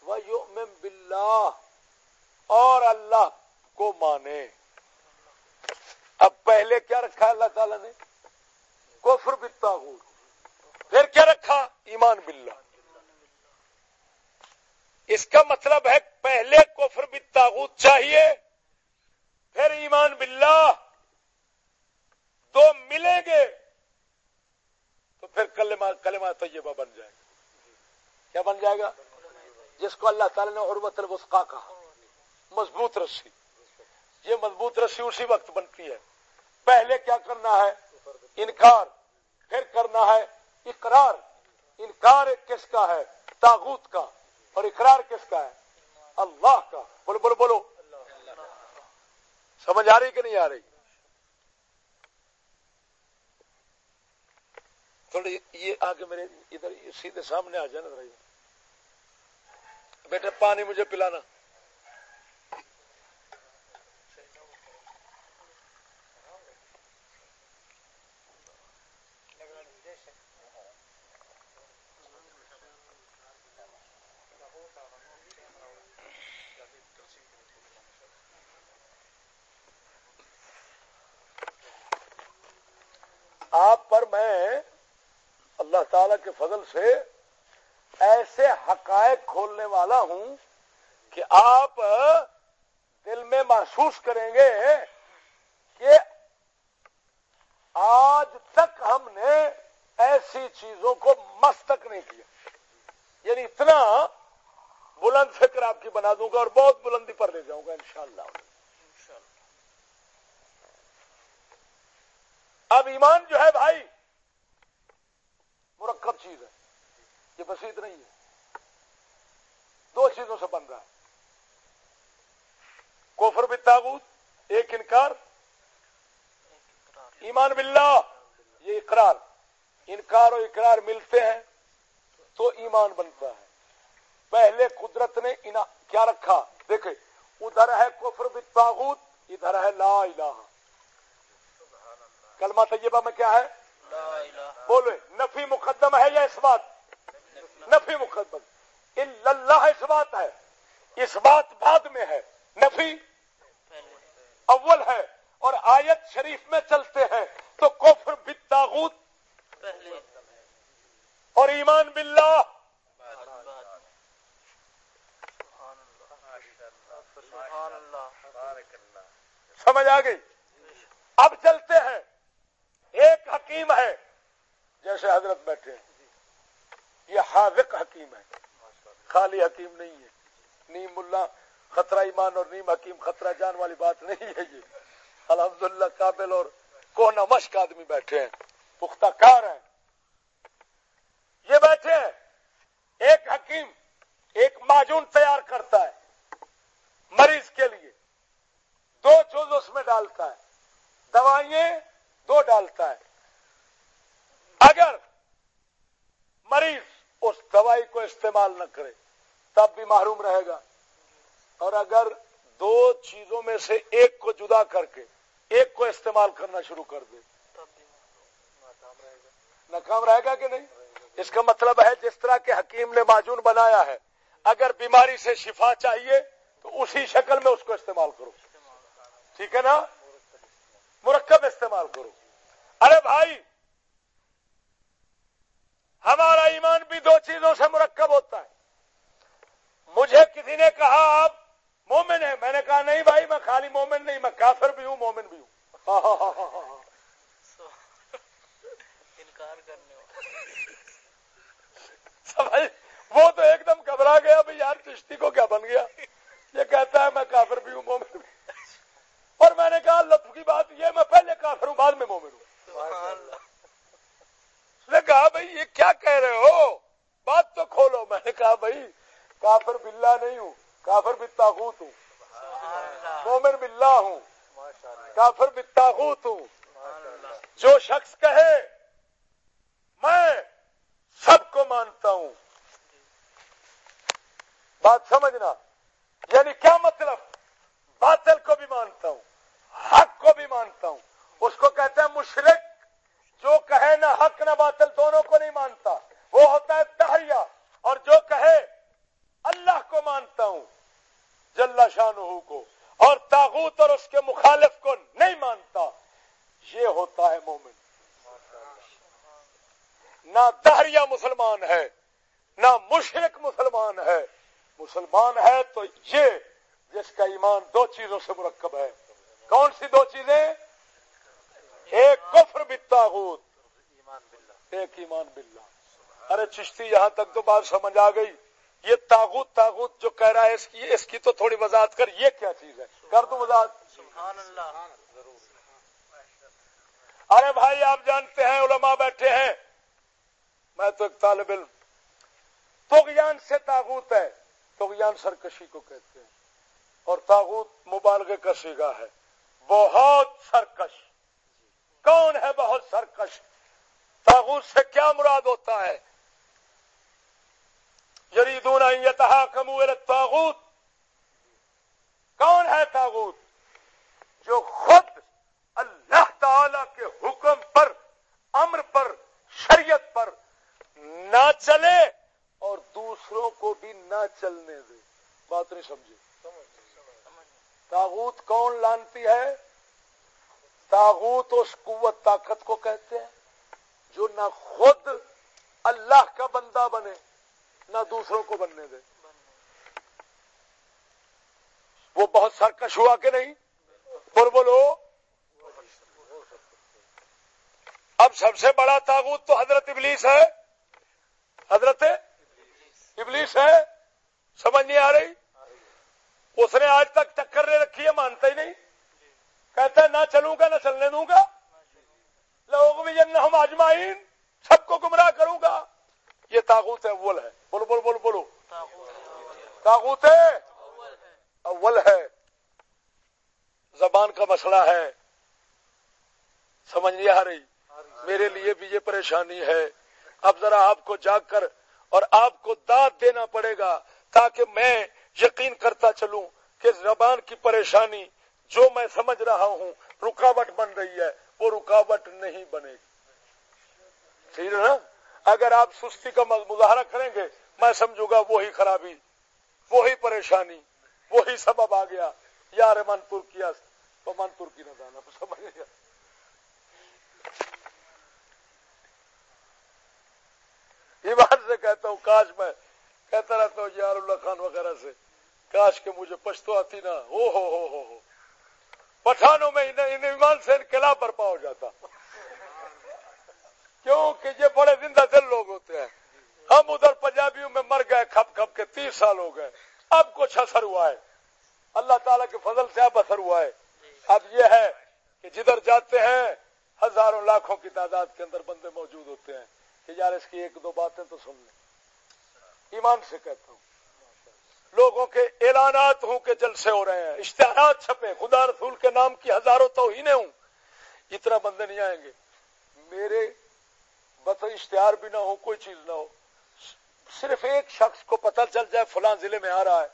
وہ باللہ اور اللہ کو مانے۔ اب پہلے کیا رکھا اللہ تعالی نے؟ کفر بالتاغوت پھر کیا رکھا؟ ایمان باللہ۔ اس کا مطلب ہے پہلے کفر بالتاغوت چاہیے، پھر ایمان باللہ۔ دو ملیں گے۔ تو پھر کلمہ کلمہ طیبہ بن جائے گا۔ کیا بن جائے گا؟ جس کو اللہ تعالی نے عروت الوسقا کہا۔ مضبوط رسی۔ یہ مضبوط رسی اسی وقت بنتی ہے۔ پہلے کیا کرنا ہے؟ انکار۔ پھر کرنا ہے اقرار۔ انکار کس کا ہے؟ تاغوت کا۔ اور اقرار کس کا ہے؟ اللہ کا۔ بولو بولو بولو۔ سمجھ آ رہی کہ نہیں آ رہی؟ تھوڑی یہ آگے میرے ادھر سیدھے سامنے آ جانا ذرا بیٹا پانی مجھے پلانا آپ پر میں اللہ تعالی کے فضل سے ایسے حقائق کھولنے والا ہوں کہ آپ دل میں محسوس کریں گے کہ آج تک ہم نے ایسی چیزوں کو مستک نہیں کیا۔ یعنی اتنا بلند فکر آپ کی بنا دوں گا اور بہت بلندی پر لے جاؤں گا انشاءاللہ۔ اب ایمان جو ہے بھائی مرکب چیز ہے۔ یہ بسیط نہیں ہے۔ دو چیزوں سے بن رہا ہے۔ کوفر بالتاغوت ایک انکار۔ ایمان باللہ، یہ اقرار۔ انکار اور اقرار ملتے ہیں تو ایمان بنتا ہے۔ پہلے قدرت نے کیا رکھا؟ دیکھے ادھر ہے کفر بالتاغوت ادھر ہے لا الہ۔ کلمہ طیبہ میں کیا ہے؟ بولے نفی مقدم ہے یا اس بات؟ نفی مقدم۔ اللہ اس بات ہے، اس بات بعد میں ہے۔ نفی اول ہے اور آیت شریف میں چلتے ہیں۔ تو کوفر بتاغوت اور ایمان باللہ۔ سمجھ آ گئی؟ اب چلتے ہیں۔ ایک حکیم ہے۔ جیسے حضرت بیٹھے ہیں۔ یہ حاضق حکیم ہے۔ خالی حکیم نہیں ہے۔ نیم اللہ، خطرہ ایمان اور نیم حکیم، خطرہ جان والی بات نہیں ہے یہ۔ الحمدللہ قابل اور کونا مشک آدمی بیٹھے ہیں۔ پختہ کار ہیں۔ یہ بیٹھے ہیں۔ ایک حکیم، ایک معجون تیار کرتا ہے۔ مریض کے لیے۔ دو چوز اس میں ڈالتا ہے۔ دوائیں دو ڈالتا ہے۔ اگر مریض اس دوائی کو استعمال نہ کرے، تب بھی محروم رہے گا۔ اور اگر دو چیزوں میں سے ایک کو جدا کر کے ایک کو استعمال کرنا شروع کر دے ناکام رہے گا۔ کہ نہیں؟ اس کا مطلب ہے جس طرح کے حکیم نے معجون بنایا ہے، اگر بیماری سے شفا چاہیے تو اسی شکل میں اس کو استعمال کرو۔ ٹھیک ہے نا؟ مرکب استعمال کرو۔ ارے بھائی ہمارا ایمان بھی دو چیزوں سے مرکب ہوتا ہے۔ مجھے کسی نے کہا آپ مومن ہے میں نے کہا نہیں بھائی میں خالی مومن نہیں میں کافر بھی ہوں مومن بھی ہوں۔ انکار کرنے وہ تو ایک دم گھبرا گیا بھائی یار چشتی کو کیا بن گیا یہ کہتا ہے میں کافر بھی ہوں مومن بھی اور میں نے کہا لطف کی بات یہ میں پہلے کافر ہوں بعد میں مومن ہوں اس نے کہا بھائی یہ کیا کہہ رہے ہو؟ بات تو کھولو۔ میں نے کہا بھائی، کافر بلا نہیں ہوں، کافر بتاغوت ہوں۔ مومن بلا ہوں، کافر بتاغوت ہوں۔ جو شخص کہے، میں سب کو مانتا ہوں۔ بات سمجھنا یعنی کیا مطلب؟ باطل کو بھی مانتا ہوں، حق کو بھی مانتا ہوں۔ اس کو کہتے ہیں مشرق جو کہے نہ حق نہ باطل دونوں کو نہیں مانتا، وہ ہوتا ہے دہیا اور جو کہے اللہ کو مانتا ہوں، جل شاہ کو۔ اور تاغوت اور اس کے مخالف کو نہیں مانتا، یہ ہوتا ہے مومن۔ نہ دہریا مسلمان ہے، نہ مشرق مسلمان ہے۔ مسلمان ہے تو یہ جس کا ایمان دو چیزوں سے مرکب ہے۔ کون سی دو چیزیں؟ ایک کفر بتاغوت ایک ایمان باللہ۔ ارے چشتی یہاں تک تو بات سمجھ آ گئی۔ یہ تاغوت تاغوت جو کہہ رہا ہے اس کی اس کی تو تھوڑی وضاحت کر۔ یہ کیا چیز ہے؟ کر دوں وضاحت؟ ارے بھائی آپ جانتے ہیں علماء بیٹھے ہیں۔ میں تو ایک طالب علم۔ تغیان سے تاغوت ہے۔ تغیان سرکشی کو کہتے ہیں۔ اور تاغوت مبالغے کا سیگا ہے۔ بہت سرکش۔ کون ہے بہت سرکش؟ تاغوت سے کیا مراد ہوتا ہے؟ یریدون یتہا تاغوت کون ہے تاغوت جو خود اللہ تعالی کے حکم پر، امر پر، شریعت پر نہ چلے اور دوسروں کو بھی نہ چلنے دے۔ بات نہیں سمجھے تاغوت کون لانتی ہے؟ تاغوت اس قوت طاقت کو کہتے ہیں، جو نہ خود اللہ کا بندہ بنے، نہ دوسروں کو بننے دے۔ وہ بہت سرکش ہوا کہ نہیں؟ بول بولو، اب سب سے بڑا تاغوت تو حضرت ابلیس ہے۔ حضرت ابلیس ہے۔ سمجھ نہیں آ رہی؟ اس نے آج تک ٹکر لے رکھی ہے، مانتا ہی نہیں۔ کہتا ہے، نہ چلوں گا، نہ چلنے دوں گا. لوگ بھی ہم آجمائن سب کو گمراہ کروں گا. یہ تاغوت ہے اول ہے. بولو بولو بولو بولو. تاغوت ہے اول ہے. زبان کا مسئلہ ہے. سمجھ نہیں آ رہی. میرے لیے بھی یہ پریشانی ہے. اب ذرا آپ کو جاگ کر اور آپ کو داد دینا پڑے گا تاکہ میں یقین کرتا چلوں کہ زبان کی پریشانی جو میں سمجھ رہا ہوں، رکاوٹ بن رہی ہے، وہ رکاوٹ نہیں بنے گی۔ ٹھیک ہے نا؟ اگر آپ سستی کا مظاہرہ کریں گے، میں سمجھوں گا وہی خرابی، وہی پریشانی، وہی سبب آ گیا۔ یار من ترکیا تو من ترکی نہ جانا سمجھ گیا ایمان سے کہتا ہوں، کاش میں کہتا رہتا ہوں، یار اللہ خان وغیرہ سے، کاش کے مجھے پشتو آتی نا۔ ہو ہو ہو ہو ہو۔ پٹھانوں میں ان ایمان سے انقلاب برپا ہو جاتا۔ کیوں کہ یہ بڑے زندہ دل لوگ ہوتے ہیں۔ ہم ادھر پنجابیوں میں مر گئے، کھپ کھپ کے تیس سال ہو گئے۔ اب کچھ اثر ہوا ہے۔ اللہ تعالیٰ کے فضل سے اب اثر ہوا ہے۔ اب یہ ہے کہ جدھر جاتے ہیں، ہزاروں لاکھوں کی تعداد کے اندر بندے موجود ہوتے ہیں۔ کہ یار اس کی ایک دو باتیں تو سن لیں۔ ایمان سے کہتا ہوں۔ لوگوں کے اعلانات ہوں کہ جلسے ہو رہے ہیں، اشتہارات چھپے، خدا رسول کے نام کی ہزاروں تو ہی ہوں۔ اتنا بندے نہیں آئیں گے۔ میرے بس اشتہار بھی نہ ہو، کوئی چیز نہ ہو۔ صرف ایک شخص کو پتہ چل جائے فلاں ضلع میں آ رہا ہے،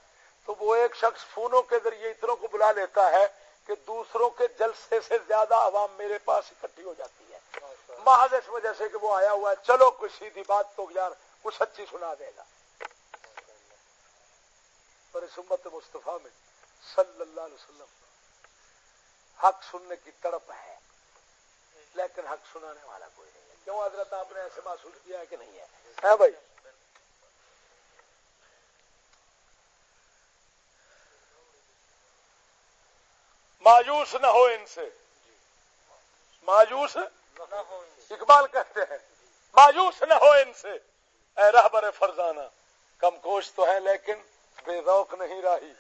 تو وہ ایک شخص فونوں کے ذریعے اتنوں کو بلا لیتا ہے کہ دوسروں کے جلسے سے زیادہ عوام میرے پاس اکٹھی ہو جاتی ہے۔ محض اس وجہ سے کہ وہ آیا ہوا ہے۔ چلو کچھ سیدھی بات تو یار کچھ اچھی سنا دے گا۔ پر سمت مصطفیٰ میں صلی اللہ علیہ وسلم حق سننے کی تڑپ ہے۔ لیکن حق سنانے والا کوئی نہیں ہے۔ کیوں حضرت آپ نے ایسے محسوس کیا ہے کہ نہیں ہے؟ ہاں بھائی۔ مایوس نہ ہو ان سے۔ مایوس اقبال کہتے ہیں۔ مایوس نہ ہو ان سے۔ اے رہبر فرزانہ، کم کوش تو ہے لیکن بے ذوق نہیں رہی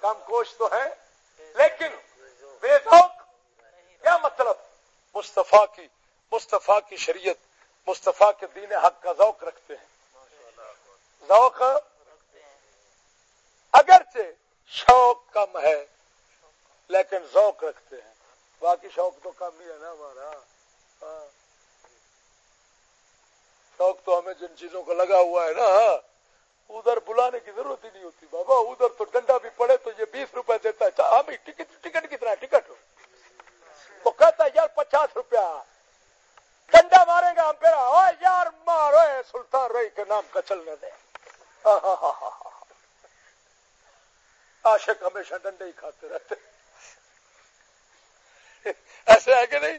کم کوش تو ہے، لیکن بے ذوق، کیا مطلب؟ مصطفیٰ کی مصطفیٰ کی شریعت، مصطفیٰ کے دین حق کا ذوق رکھتے ہیں۔ ذوق اگرچہ شوق کم ہے، لیکن ذوق رکھتے ہیں۔ باقی شوق تو کم ہی ہے نا ہمارا۔ ہاں۔ شوق تو ہمیں جن چیزوں کا لگا ہوا ہے نا ہاں۔ ادھر بلانے کی ضرورت ہی نہیں ہوتی۔ بابا، ادھر تو ڈنڈا بھی پڑے تو یہ بیس روپے دیتا ہے۔ ہاں ٹکٹ ٹکٹ کتنا ٹکٹ۔ تو کہتا ہے، یار، پچاس روپیہ۔ ڈنڈا مارے گا ہم پھر۔ یار، مارو۔ سلطان روئی کے نام کا چلنے دے عاشق ہمیشہ ڈنڈے ہی کھاتے رہتے۔ ایسے ہے کہ نہیں؟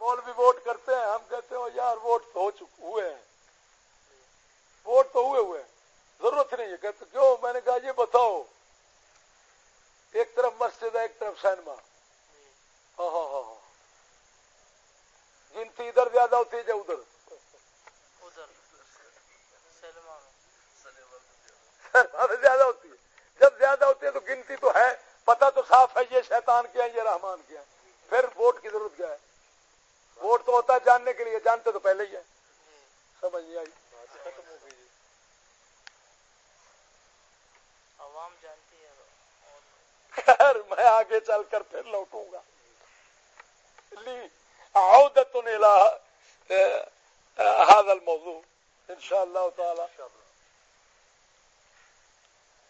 مول بھی ووٹ کرتے ہیں۔ ہم کہتے ہیں یار، ووٹ تو ہو چکے، ہوئے ہیں۔ ووٹ تو ہوئے ہوئے ضرورت نہیں ہے۔ کہتے کیوں؟ میں نے کہا یہ بتاؤ۔ ایک طرف مسجد ہے ایک طرف سینما۔ ہاں ہاں ہاں ہاں۔ گنتی ادھر زیادہ ہوتی ہے یا ادھر؟ زیادہ ہوتی ہے۔ جب زیادہ ہوتی ہے تو گنتی تو ہے۔ پتہ تو صاف ہے یہ شیطان کیا یہ رحمان کیا پھر ووٹ کی ضرورت کیا ہے؟ ووٹ تو ہوتا ہے جاننے کے لیے جانتے تو پہلے ہی ہے سمجھ نہیں آئی۔ عوام جانتی ہے خیر، میں آگے چل کر پھر لوٹوں گا۔ عودت هذا الموضوع ان شاء اللہ تعالی۔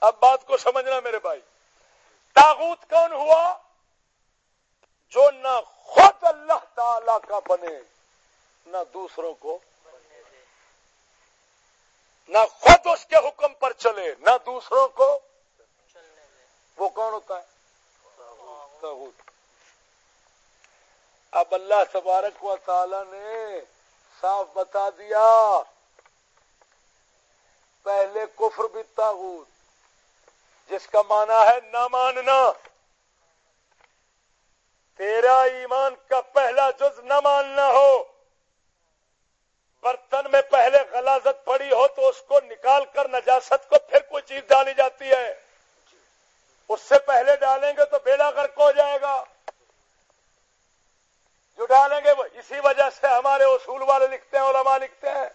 اب بات کو سمجھنا میرے بھائی، تاغوت کون ہوا؟ جو نہ خود اللہ تعالی کا بنے، نہ دوسروں کو۔ نہ خود اس کے حکم پر چلے، نہ دوسروں کو۔ وہ کون ہوتا ہے؟ تاغوت۔ اب اللہ تبارک و تعالی نے صاف بتا دیا، پہلے کفر بھی تاغوت، جس کا معنی ہے نہ ماننا۔ تیرا ایمان کا پہلا جز نہ ماننا ہو، برتن میں پہلے غلازت پڑی ہو تو اس کو نکال کر نجاست کو پھر کوئی چیز ڈالی جاتی ہے۔ اس سے پہلے ڈالیں گے تو بیڑا گرک ہو جائے گا۔ جو ڈالیں گے وہ اسی وجہ سے ہمارے اصول والے لکھتے ہیں، علماء لکھتے ہیں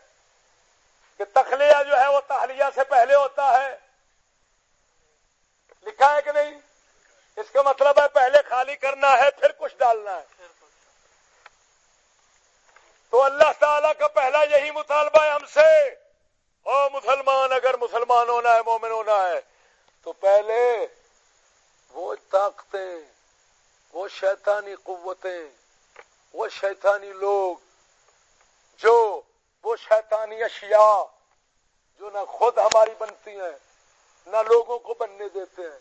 کہ تخلیہ جو ہے وہ تہلیہ سے پہلے ہوتا ہے۔ لکھا ہے کہ نہیں؟ اس کا مطلب ہے پہلے خالی کرنا ہے، پھر کچھ ڈالنا ہے۔ تو اللہ تعالی کا پہلا یہی مطالبہ ہے ہم سے۔ او مسلمان، اگر مسلمان ہونا ہے، مومن ہونا ہے، تو پہلے وہ طاقتیں وہ شیطانی قوتیں وہ شیطانی لوگ جو وہ شیطانی اشیاء جو نہ خود ہماری بنتی ہیں نہ لوگوں کو بننے دیتے ہیں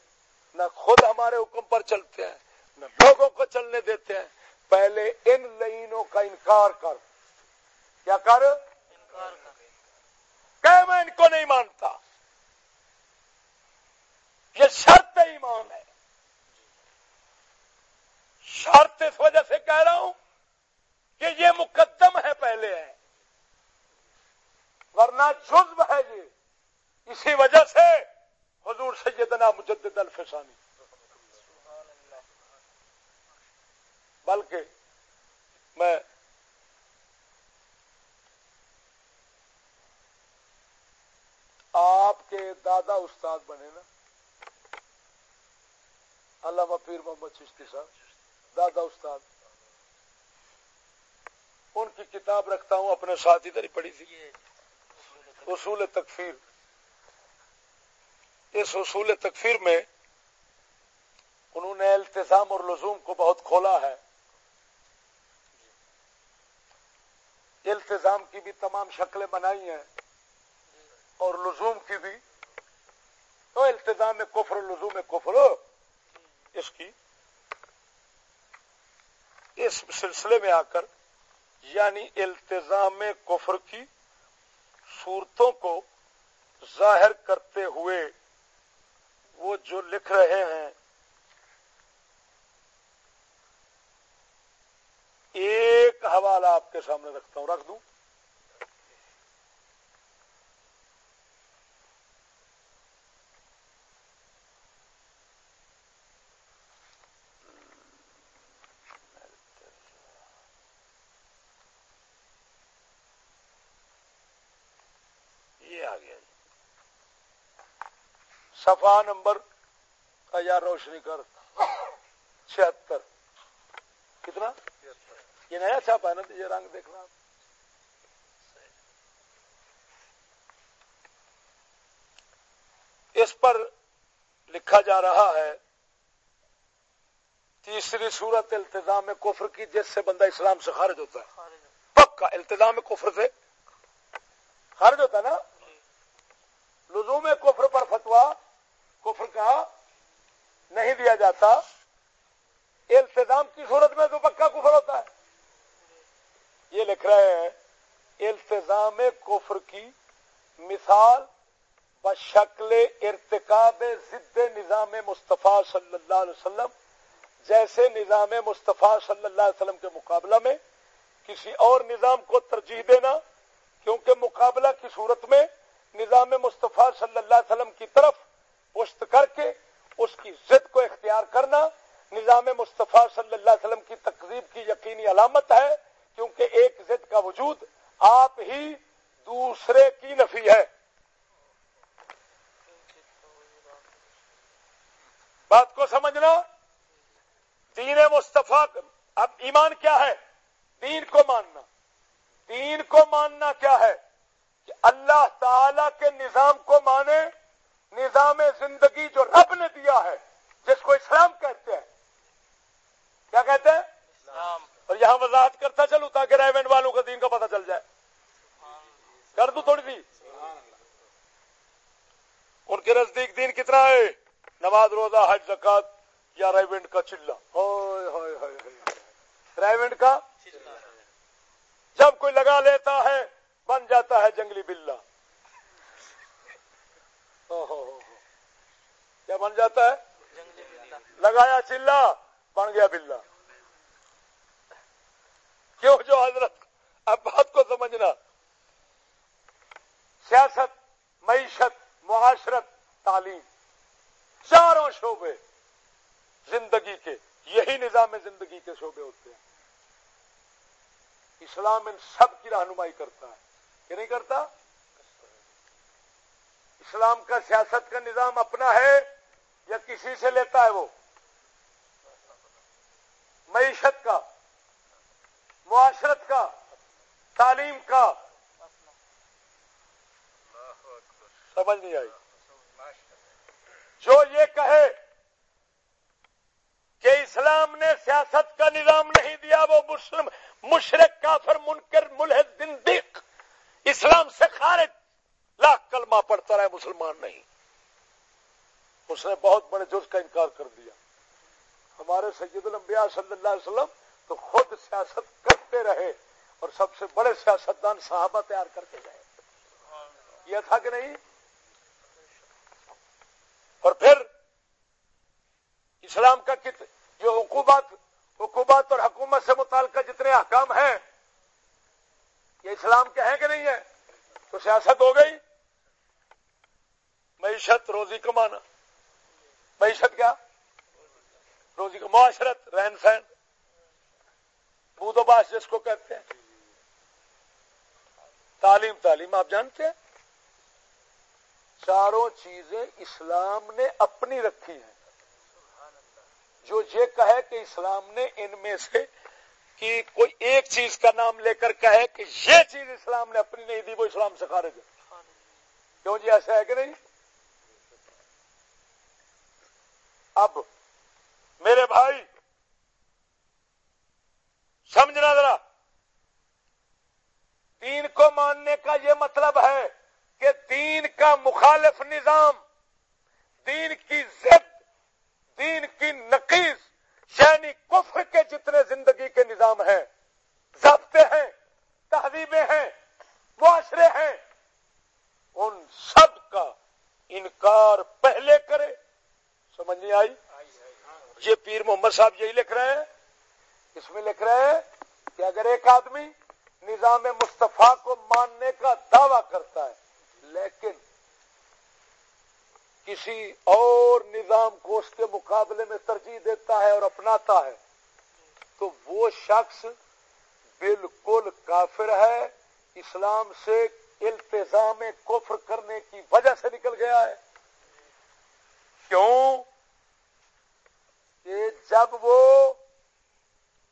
نہ خود ہمارے حکم پر چلتے ہیں نہ لوگوں کو چلنے دیتے ہیں۔ پہلے ان لائنوں کا انکار کر۔ کیا کر۔ کہ میں ان کو نہیں مانتا۔ یہ شرط ایمان ہے۔ شرط اس وجہ سے کہہ رہا ہوں کہ یہ مقدم ہے پہلے ہے۔ ورنہ جزب ہے یہ۔ اسی وجہ سے حضور سیدنا مجدد الفسانی۔ بلکہ میں آپ کے دادا استاد بنے نا۔ علامہ پیر محمد چشتی صاحب۔ دادا استاد۔ ان کی کتاب رکھتا ہوں، اپنے ساتھ ادھر ہی پڑھی تھی۔ اصول تکفیر۔ اس اصول تکفیر میں انہوں نے التظام اور لزوم کو بہت کھولا ہے۔ التظام کی بھی تمام شکلیں بنائی ہیں اور لزوم کی بھی۔ تو التظام کفر لزوم کفر، اس کی اس سلسلے میں آ کر یعنی التظام کفر کی صورتوں کو ظاہر کرتے ہوئے وہ جو لکھ رہے ہیں، ایک حوالہ آپ کے سامنے رکھتا ہوں، رکھ دوں یہ آ گیا جی صفحہ نمبر یا روشنی کر چھہتر۔ کتنا؟ یہ نیا چھاپا ہے نا یہ رنگ دیکھنا۔ اس پر لکھا جا رہا ہے، تیسری صورت التظام کفر کی، جس سے بندہ اسلام سے خارج ہوتا ہے۔ پکا التظام کفر سے خارج ہوتا ہے نا؟ لزوم کفر پر فتوا کفر کا نہیں دیا جاتا التظام کی صورت میں تو پکا کفر ہوتا ہے۔ یہ لکھ رہے ہیں التظام کفر کی مثال بشکل ارتکاب ضد نظام مصطفیٰ صلی اللہ علیہ وسلم، جیسے نظام مصطفیٰ صلی اللہ علیہ وسلم کے مقابلہ میں کسی اور نظام کو ترجیح دینا، کیونکہ مقابلہ کی صورت میں نظام مصطفیٰ صلی اللہ علیہ وسلم کی طرف پشت کر کے اس کی ضد کو اختیار کرنا نظام مصطفیٰ صلی اللہ علیہ وسلم کی تقریب کی یقینی علامت ہے، کیونکہ ایک ضد کا وجود آپ ہی دوسرے کی نفی ہے۔ بات کو سمجھنا، دین مصطفیٰ اب ایمان کیا ہے؟ دین کو ماننا۔ دین کو ماننا کیا ہے؟ کہ اللہ تعالی کے نظام کو مانے نظام زندگی جو رب نے دیا ہے جس کو اسلام کہتے ہیں۔ کیا کہتے ہیں؟ اسلام۔ اور یہاں وضاحت کرتا چلوں تاکہ ریونڈ والوں کا دین کا پتہ چل جائے۔ کر دوں تھوڑی سی۔ ان کے نزدیک دین کتنا ہے؟ نماز روزہ حج زکات یا ریونڈ کا چلا ریونڈ کا جب کوئی لگا لیتا ہے بن جاتا ہے جنگلی بلا کیا بن جاتا ہے؟ لگایا چلا، بن گیا بلا کیوں جو حضرت اب بات کو سمجھنا؟ سیاست، معیشت، معاشرت، تعلیم، چاروں شعبے زندگی کے، یہی نظام زندگی کے شعبے ہوتے ہیں۔ اسلام ان سب کی رہنمائی کرتا ہے کہ نہیں کرتا؟ اسلام کا سیاست کا نظام اپنا ہے یا کسی سے لیتا ہے وہ؟ معیشت کا، معاشرت کا، تعلیم کا۔ سمجھ نہیں آئی۔ جو یہ کہے کہ اسلام نے سیاست کا نظام نہیں دیا، وہ مسلم، مشرق، کافر، منکر، ملحد دندق اسلام سے خارج۔ لاکھ کلمہ پڑتا رہے، مسلمان نہیں۔ اس نے بہت بڑے جز کا انکار کر دیا۔ ہمارے سید الانبیاء صلی اللہ علیہ وسلم تو خود سیاست کرتے رہے اور سب سے بڑے سیاستدان صحابہ تیار کرتے گئے یہ تھا کہ نہیں؟ اور پھر اسلام کا کت جو حکومت حکومت اور حکومت سے متعلقہ جتنے احکام ہیں، یہ اسلام کے ہیں کہ نہیں ہے تو سیاست ہو گئی۔ معیشت روزی کمانا۔ معیشت کیا؟ روزی کا معاشرت، رہن سہن۔ بود و باس جس کو کہتے ہیں۔ تعلیم تعلیم، آپ جانتے ہیں؟ چاروں چیزیں اسلام نے اپنی رکھی ہیں۔ جو یہ کہے کہ اسلام نے ان میں سے کہ کوئی ایک چیز کا نام لے کر کہے کہ یہ چیز اسلام نے اپنی نہیں دی، وہ اسلام سے خارج ہے۔ کیوں جی ایسا ہے کہ نہیں؟ اب میرے بھائی، سمجھنا ذرا۔ دین کو ماننے کا یہ مطلب ہے کہ دین کا مخالف نظام، دین کی ضد، دین کی نقیز یعنی کفر کے جتنے زندگی کے نظام ہیں، ضابطے ہیں، تہذیبیں ہیں، معاشرے ہیں، ان سب کا انکار سمجھ نہیں آئی۔ یہ پیر محمد صاحب یہی لکھ رہے ہیں۔ اس میں لکھ رہے ہیں کہ اگر ایک آدمی نظام مصطفیٰ کو ماننے کا دعویٰ کرتا ہے، لیکن کسی اور نظام کو اس کے مقابلے میں ترجیح دیتا ہے اور اپناتا ہے، تو وہ شخص بالکل کافر ہے۔ اسلام سے التظام کفر کرنے کی وجہ سے نکل گیا ہے۔ کیوں؟ کہ جب وہ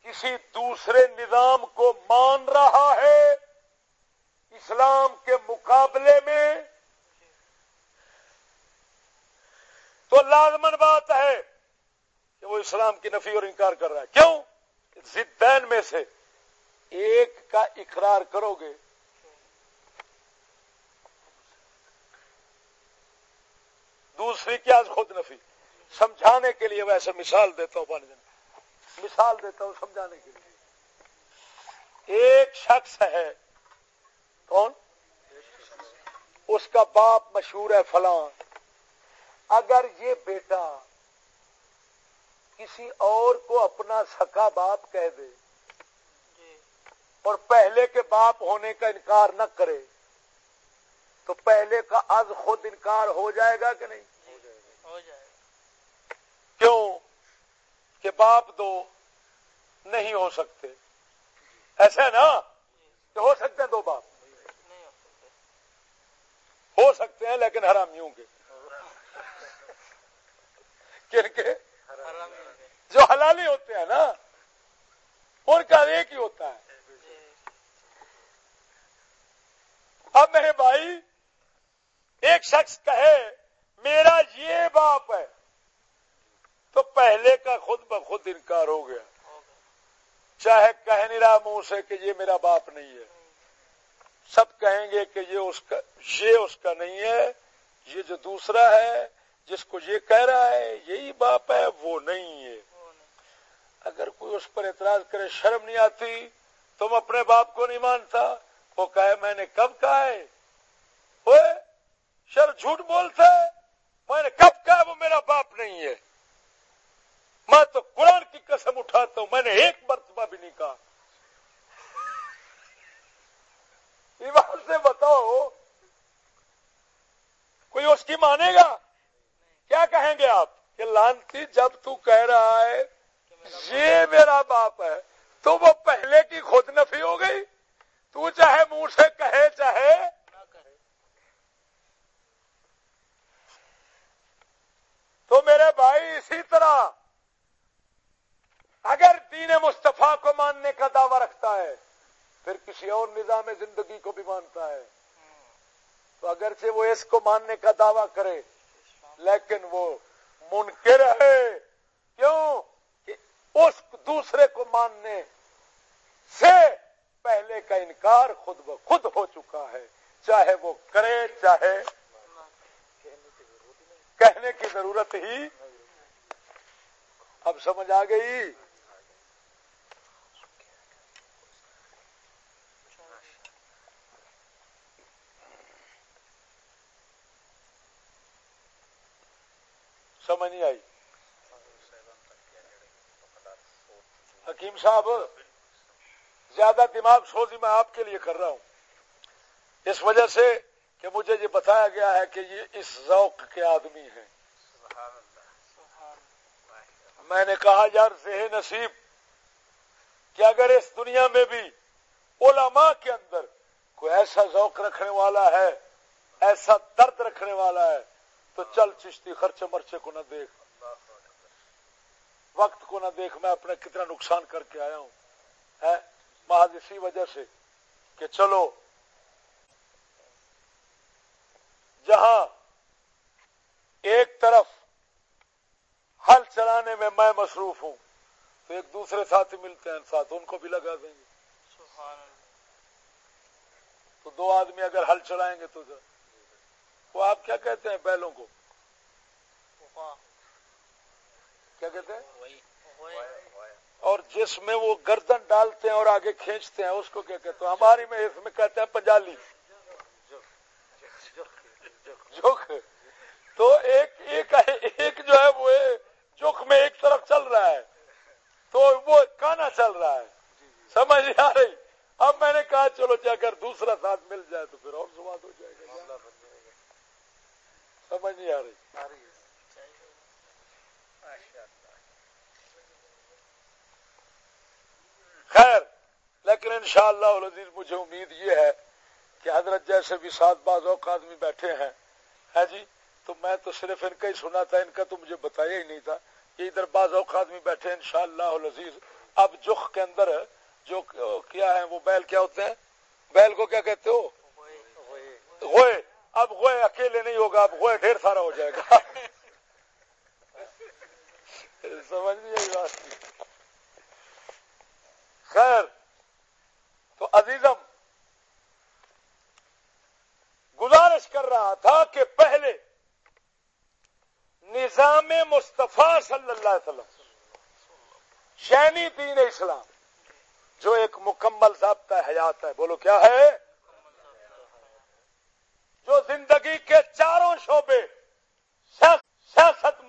کسی دوسرے نظام کو مان رہا ہے، اسلام کے مقابلے میں، تو لازمن بات ہے کہ وہ اسلام کی نفی اور انکار کر رہا ہے۔ کیوں؟ زدین میں سے ایک کا اقرار کرو گے۔ دوسری کیا خود نفی۔ سمجھانے کے لیے ویسے مثال دیتا ہوں پانی دن مثال دیتا ہوں سمجھانے کے لیے۔ ایک شخص ہے۔ کون؟ اس کا باپ مشہور ہے فلاں اگر یہ بیٹا کسی اور کو اپنا سکا باپ کہہ دے اور پہلے کے باپ ہونے کا انکار نہ کرے تو پہلے کا از خود انکار ہو جائے گا کہ نہیں ہو جائے کیوں کہ باپ دو نہیں ہو سکتے۔ ایسے ہے نا؟ کہ ہو سکتے ہیں دو باپ۔ ہو سکتے ہیں لیکن حرامیوں کے کن کے جو حلالی ہوتے ہیں نا، ان کا ایک ہی ہوتا ہے۔ اب میرے بھائی، ایک شخص کہے، میرا یہ باپ ہے۔ تو پہلے کا خود بخود انکار ہو گیا۔ چاہے کہہ نہیں رہا منہ سے کہ یہ میرا باپ نہیں ہے۔ سب کہیں گے کہ یہ اس کا یہ اس کا نہیں ہے۔ یہ جو دوسرا ہے، جس کو یہ کہہ رہا ہے، یہی باپ ہے، وہ نہیں ہے۔ اگر کوئی اس پر اعتراض کرے، شرم نہیں آتی، تم اپنے باپ کو نہیں مانتا، وہ کہے، میں نے کب کہا ہے؟ شر جھوٹ بولتا ہے۔ میں نے کب کہا وہ میرا باپ نہیں ہے۔ میں تو قرآن کی قسم اٹھاتا ہوں، میں نے ایک مرتبہ بھی نہیں کہا۔ ایمان سے بتاؤ، کوئی اس کی مانے گا؟ کیا کہیں گے آپ؟ کہ لانتی، جب تو کہہ رہا ہے، یہ میرا باپ ہے، تو وہ پہلے کی خود نفی ہو گئی۔ تو چاہے منہ سے کہے، چاہے تو میرے بھائی اسی طرح اگر دین مصطفیٰ کو ماننے کا دعویٰ رکھتا ہے، پھر کسی اور نظام زندگی کو بھی مانتا ہے۔ تو اگرچہ وہ اس کو ماننے کا دعویٰ کرے، لیکن وہ منکر ہے۔ کیوں؟ کہ اس دوسرے کو ماننے سے پہلے کا انکار خود خود ہو چکا ہے۔ چاہے وہ کرے، چاہے کہنے کی ضرورت ہی۔ اب سمجھ آ گئی؟ سمجھ نہیں آئی۔ حکیم صاحب، زیادہ دماغ سوزی میں آپ کے لیے کر رہا ہوں۔ اس وجہ سے کہ مجھے یہ بتایا گیا ہے کہ یہ اس ذوق کے آدمی ہیں۔ میں نے کہا، یار ذہ نصیب۔ کہ اگر اس دنیا میں بھی علماء کے اندر کوئی ایسا ذوق رکھنے والا ہے، ایسا درد رکھنے والا ہے تو چل چشتی خرچے مرچے کو نہ دیکھ۔ وقت کو نہ دیکھ میں اپنا کتنا نقصان کر کے آیا ہوں۔ محض اسی وجہ سے کہ چلو جہاں ایک طرف ہل چلانے میں میں مصروف ہوں تو ایک دوسرے ساتھی ملتے ہیں ساتھ ان کو بھی لگا دیں گے۔ تو دو آدمی اگر ہل چلائیں گے تو وہ آپ کیا کہتے ہیں بیلوں کو؟ کیا کہتے ہیں؟ اور جس میں وہ گردن ڈالتے ہیں اور آگے کھینچتے ہیں اس کو کیا کہتے ہیں؟ ہماری میں اس میں کہتے ہیں پنجالی۔ تو ایک ایک ایک جو ہے وہ چوک میں ایک طرف چل رہا ہے۔ تو وہ کانا چل رہا ہے۔ سمجھ نہیں آ رہی؟ اب میں نے کہا چلو جا کر دوسرا ساتھ مل جائے تو پھر اور سواد ہو جائے گا۔ سمجھ نہیں آ رہی خیر لیکن انشاءاللہ شاء اللہ مجھے امید یہ ہے کہ حضرت جیسے بھی سات بعض اوقات آدمی بیٹھے ہیں ہے جی تو میں تو صرف ان کا ہی سنا تھا ان کا تو مجھے بتایا ہی نہیں تھا کہ ادھر بعض اوقات آدمی بیٹھے ان شاء اللہ اب جخ کے اندر جو کیا ہے وہ بیل کیا ہوتے ہیں بیل کو کیا کہتے ہو غوئے اب غوئے اکیلے نہیں ہوگا، اب غوئے ڈھیر سارا ہو جائے گا۔ سمجھ نہیں بات۔ خیر، تو عزیزم، گزارش کر رہا تھا کہ پہلے نظام مصطفیٰ صلی اللہ علیہ وسلم، شینی دین اسلام، جو ایک مکمل ضابطہ حیات ہے، بولو کیا ہے؟ جو زندگی کے چاروں شعبے سیاست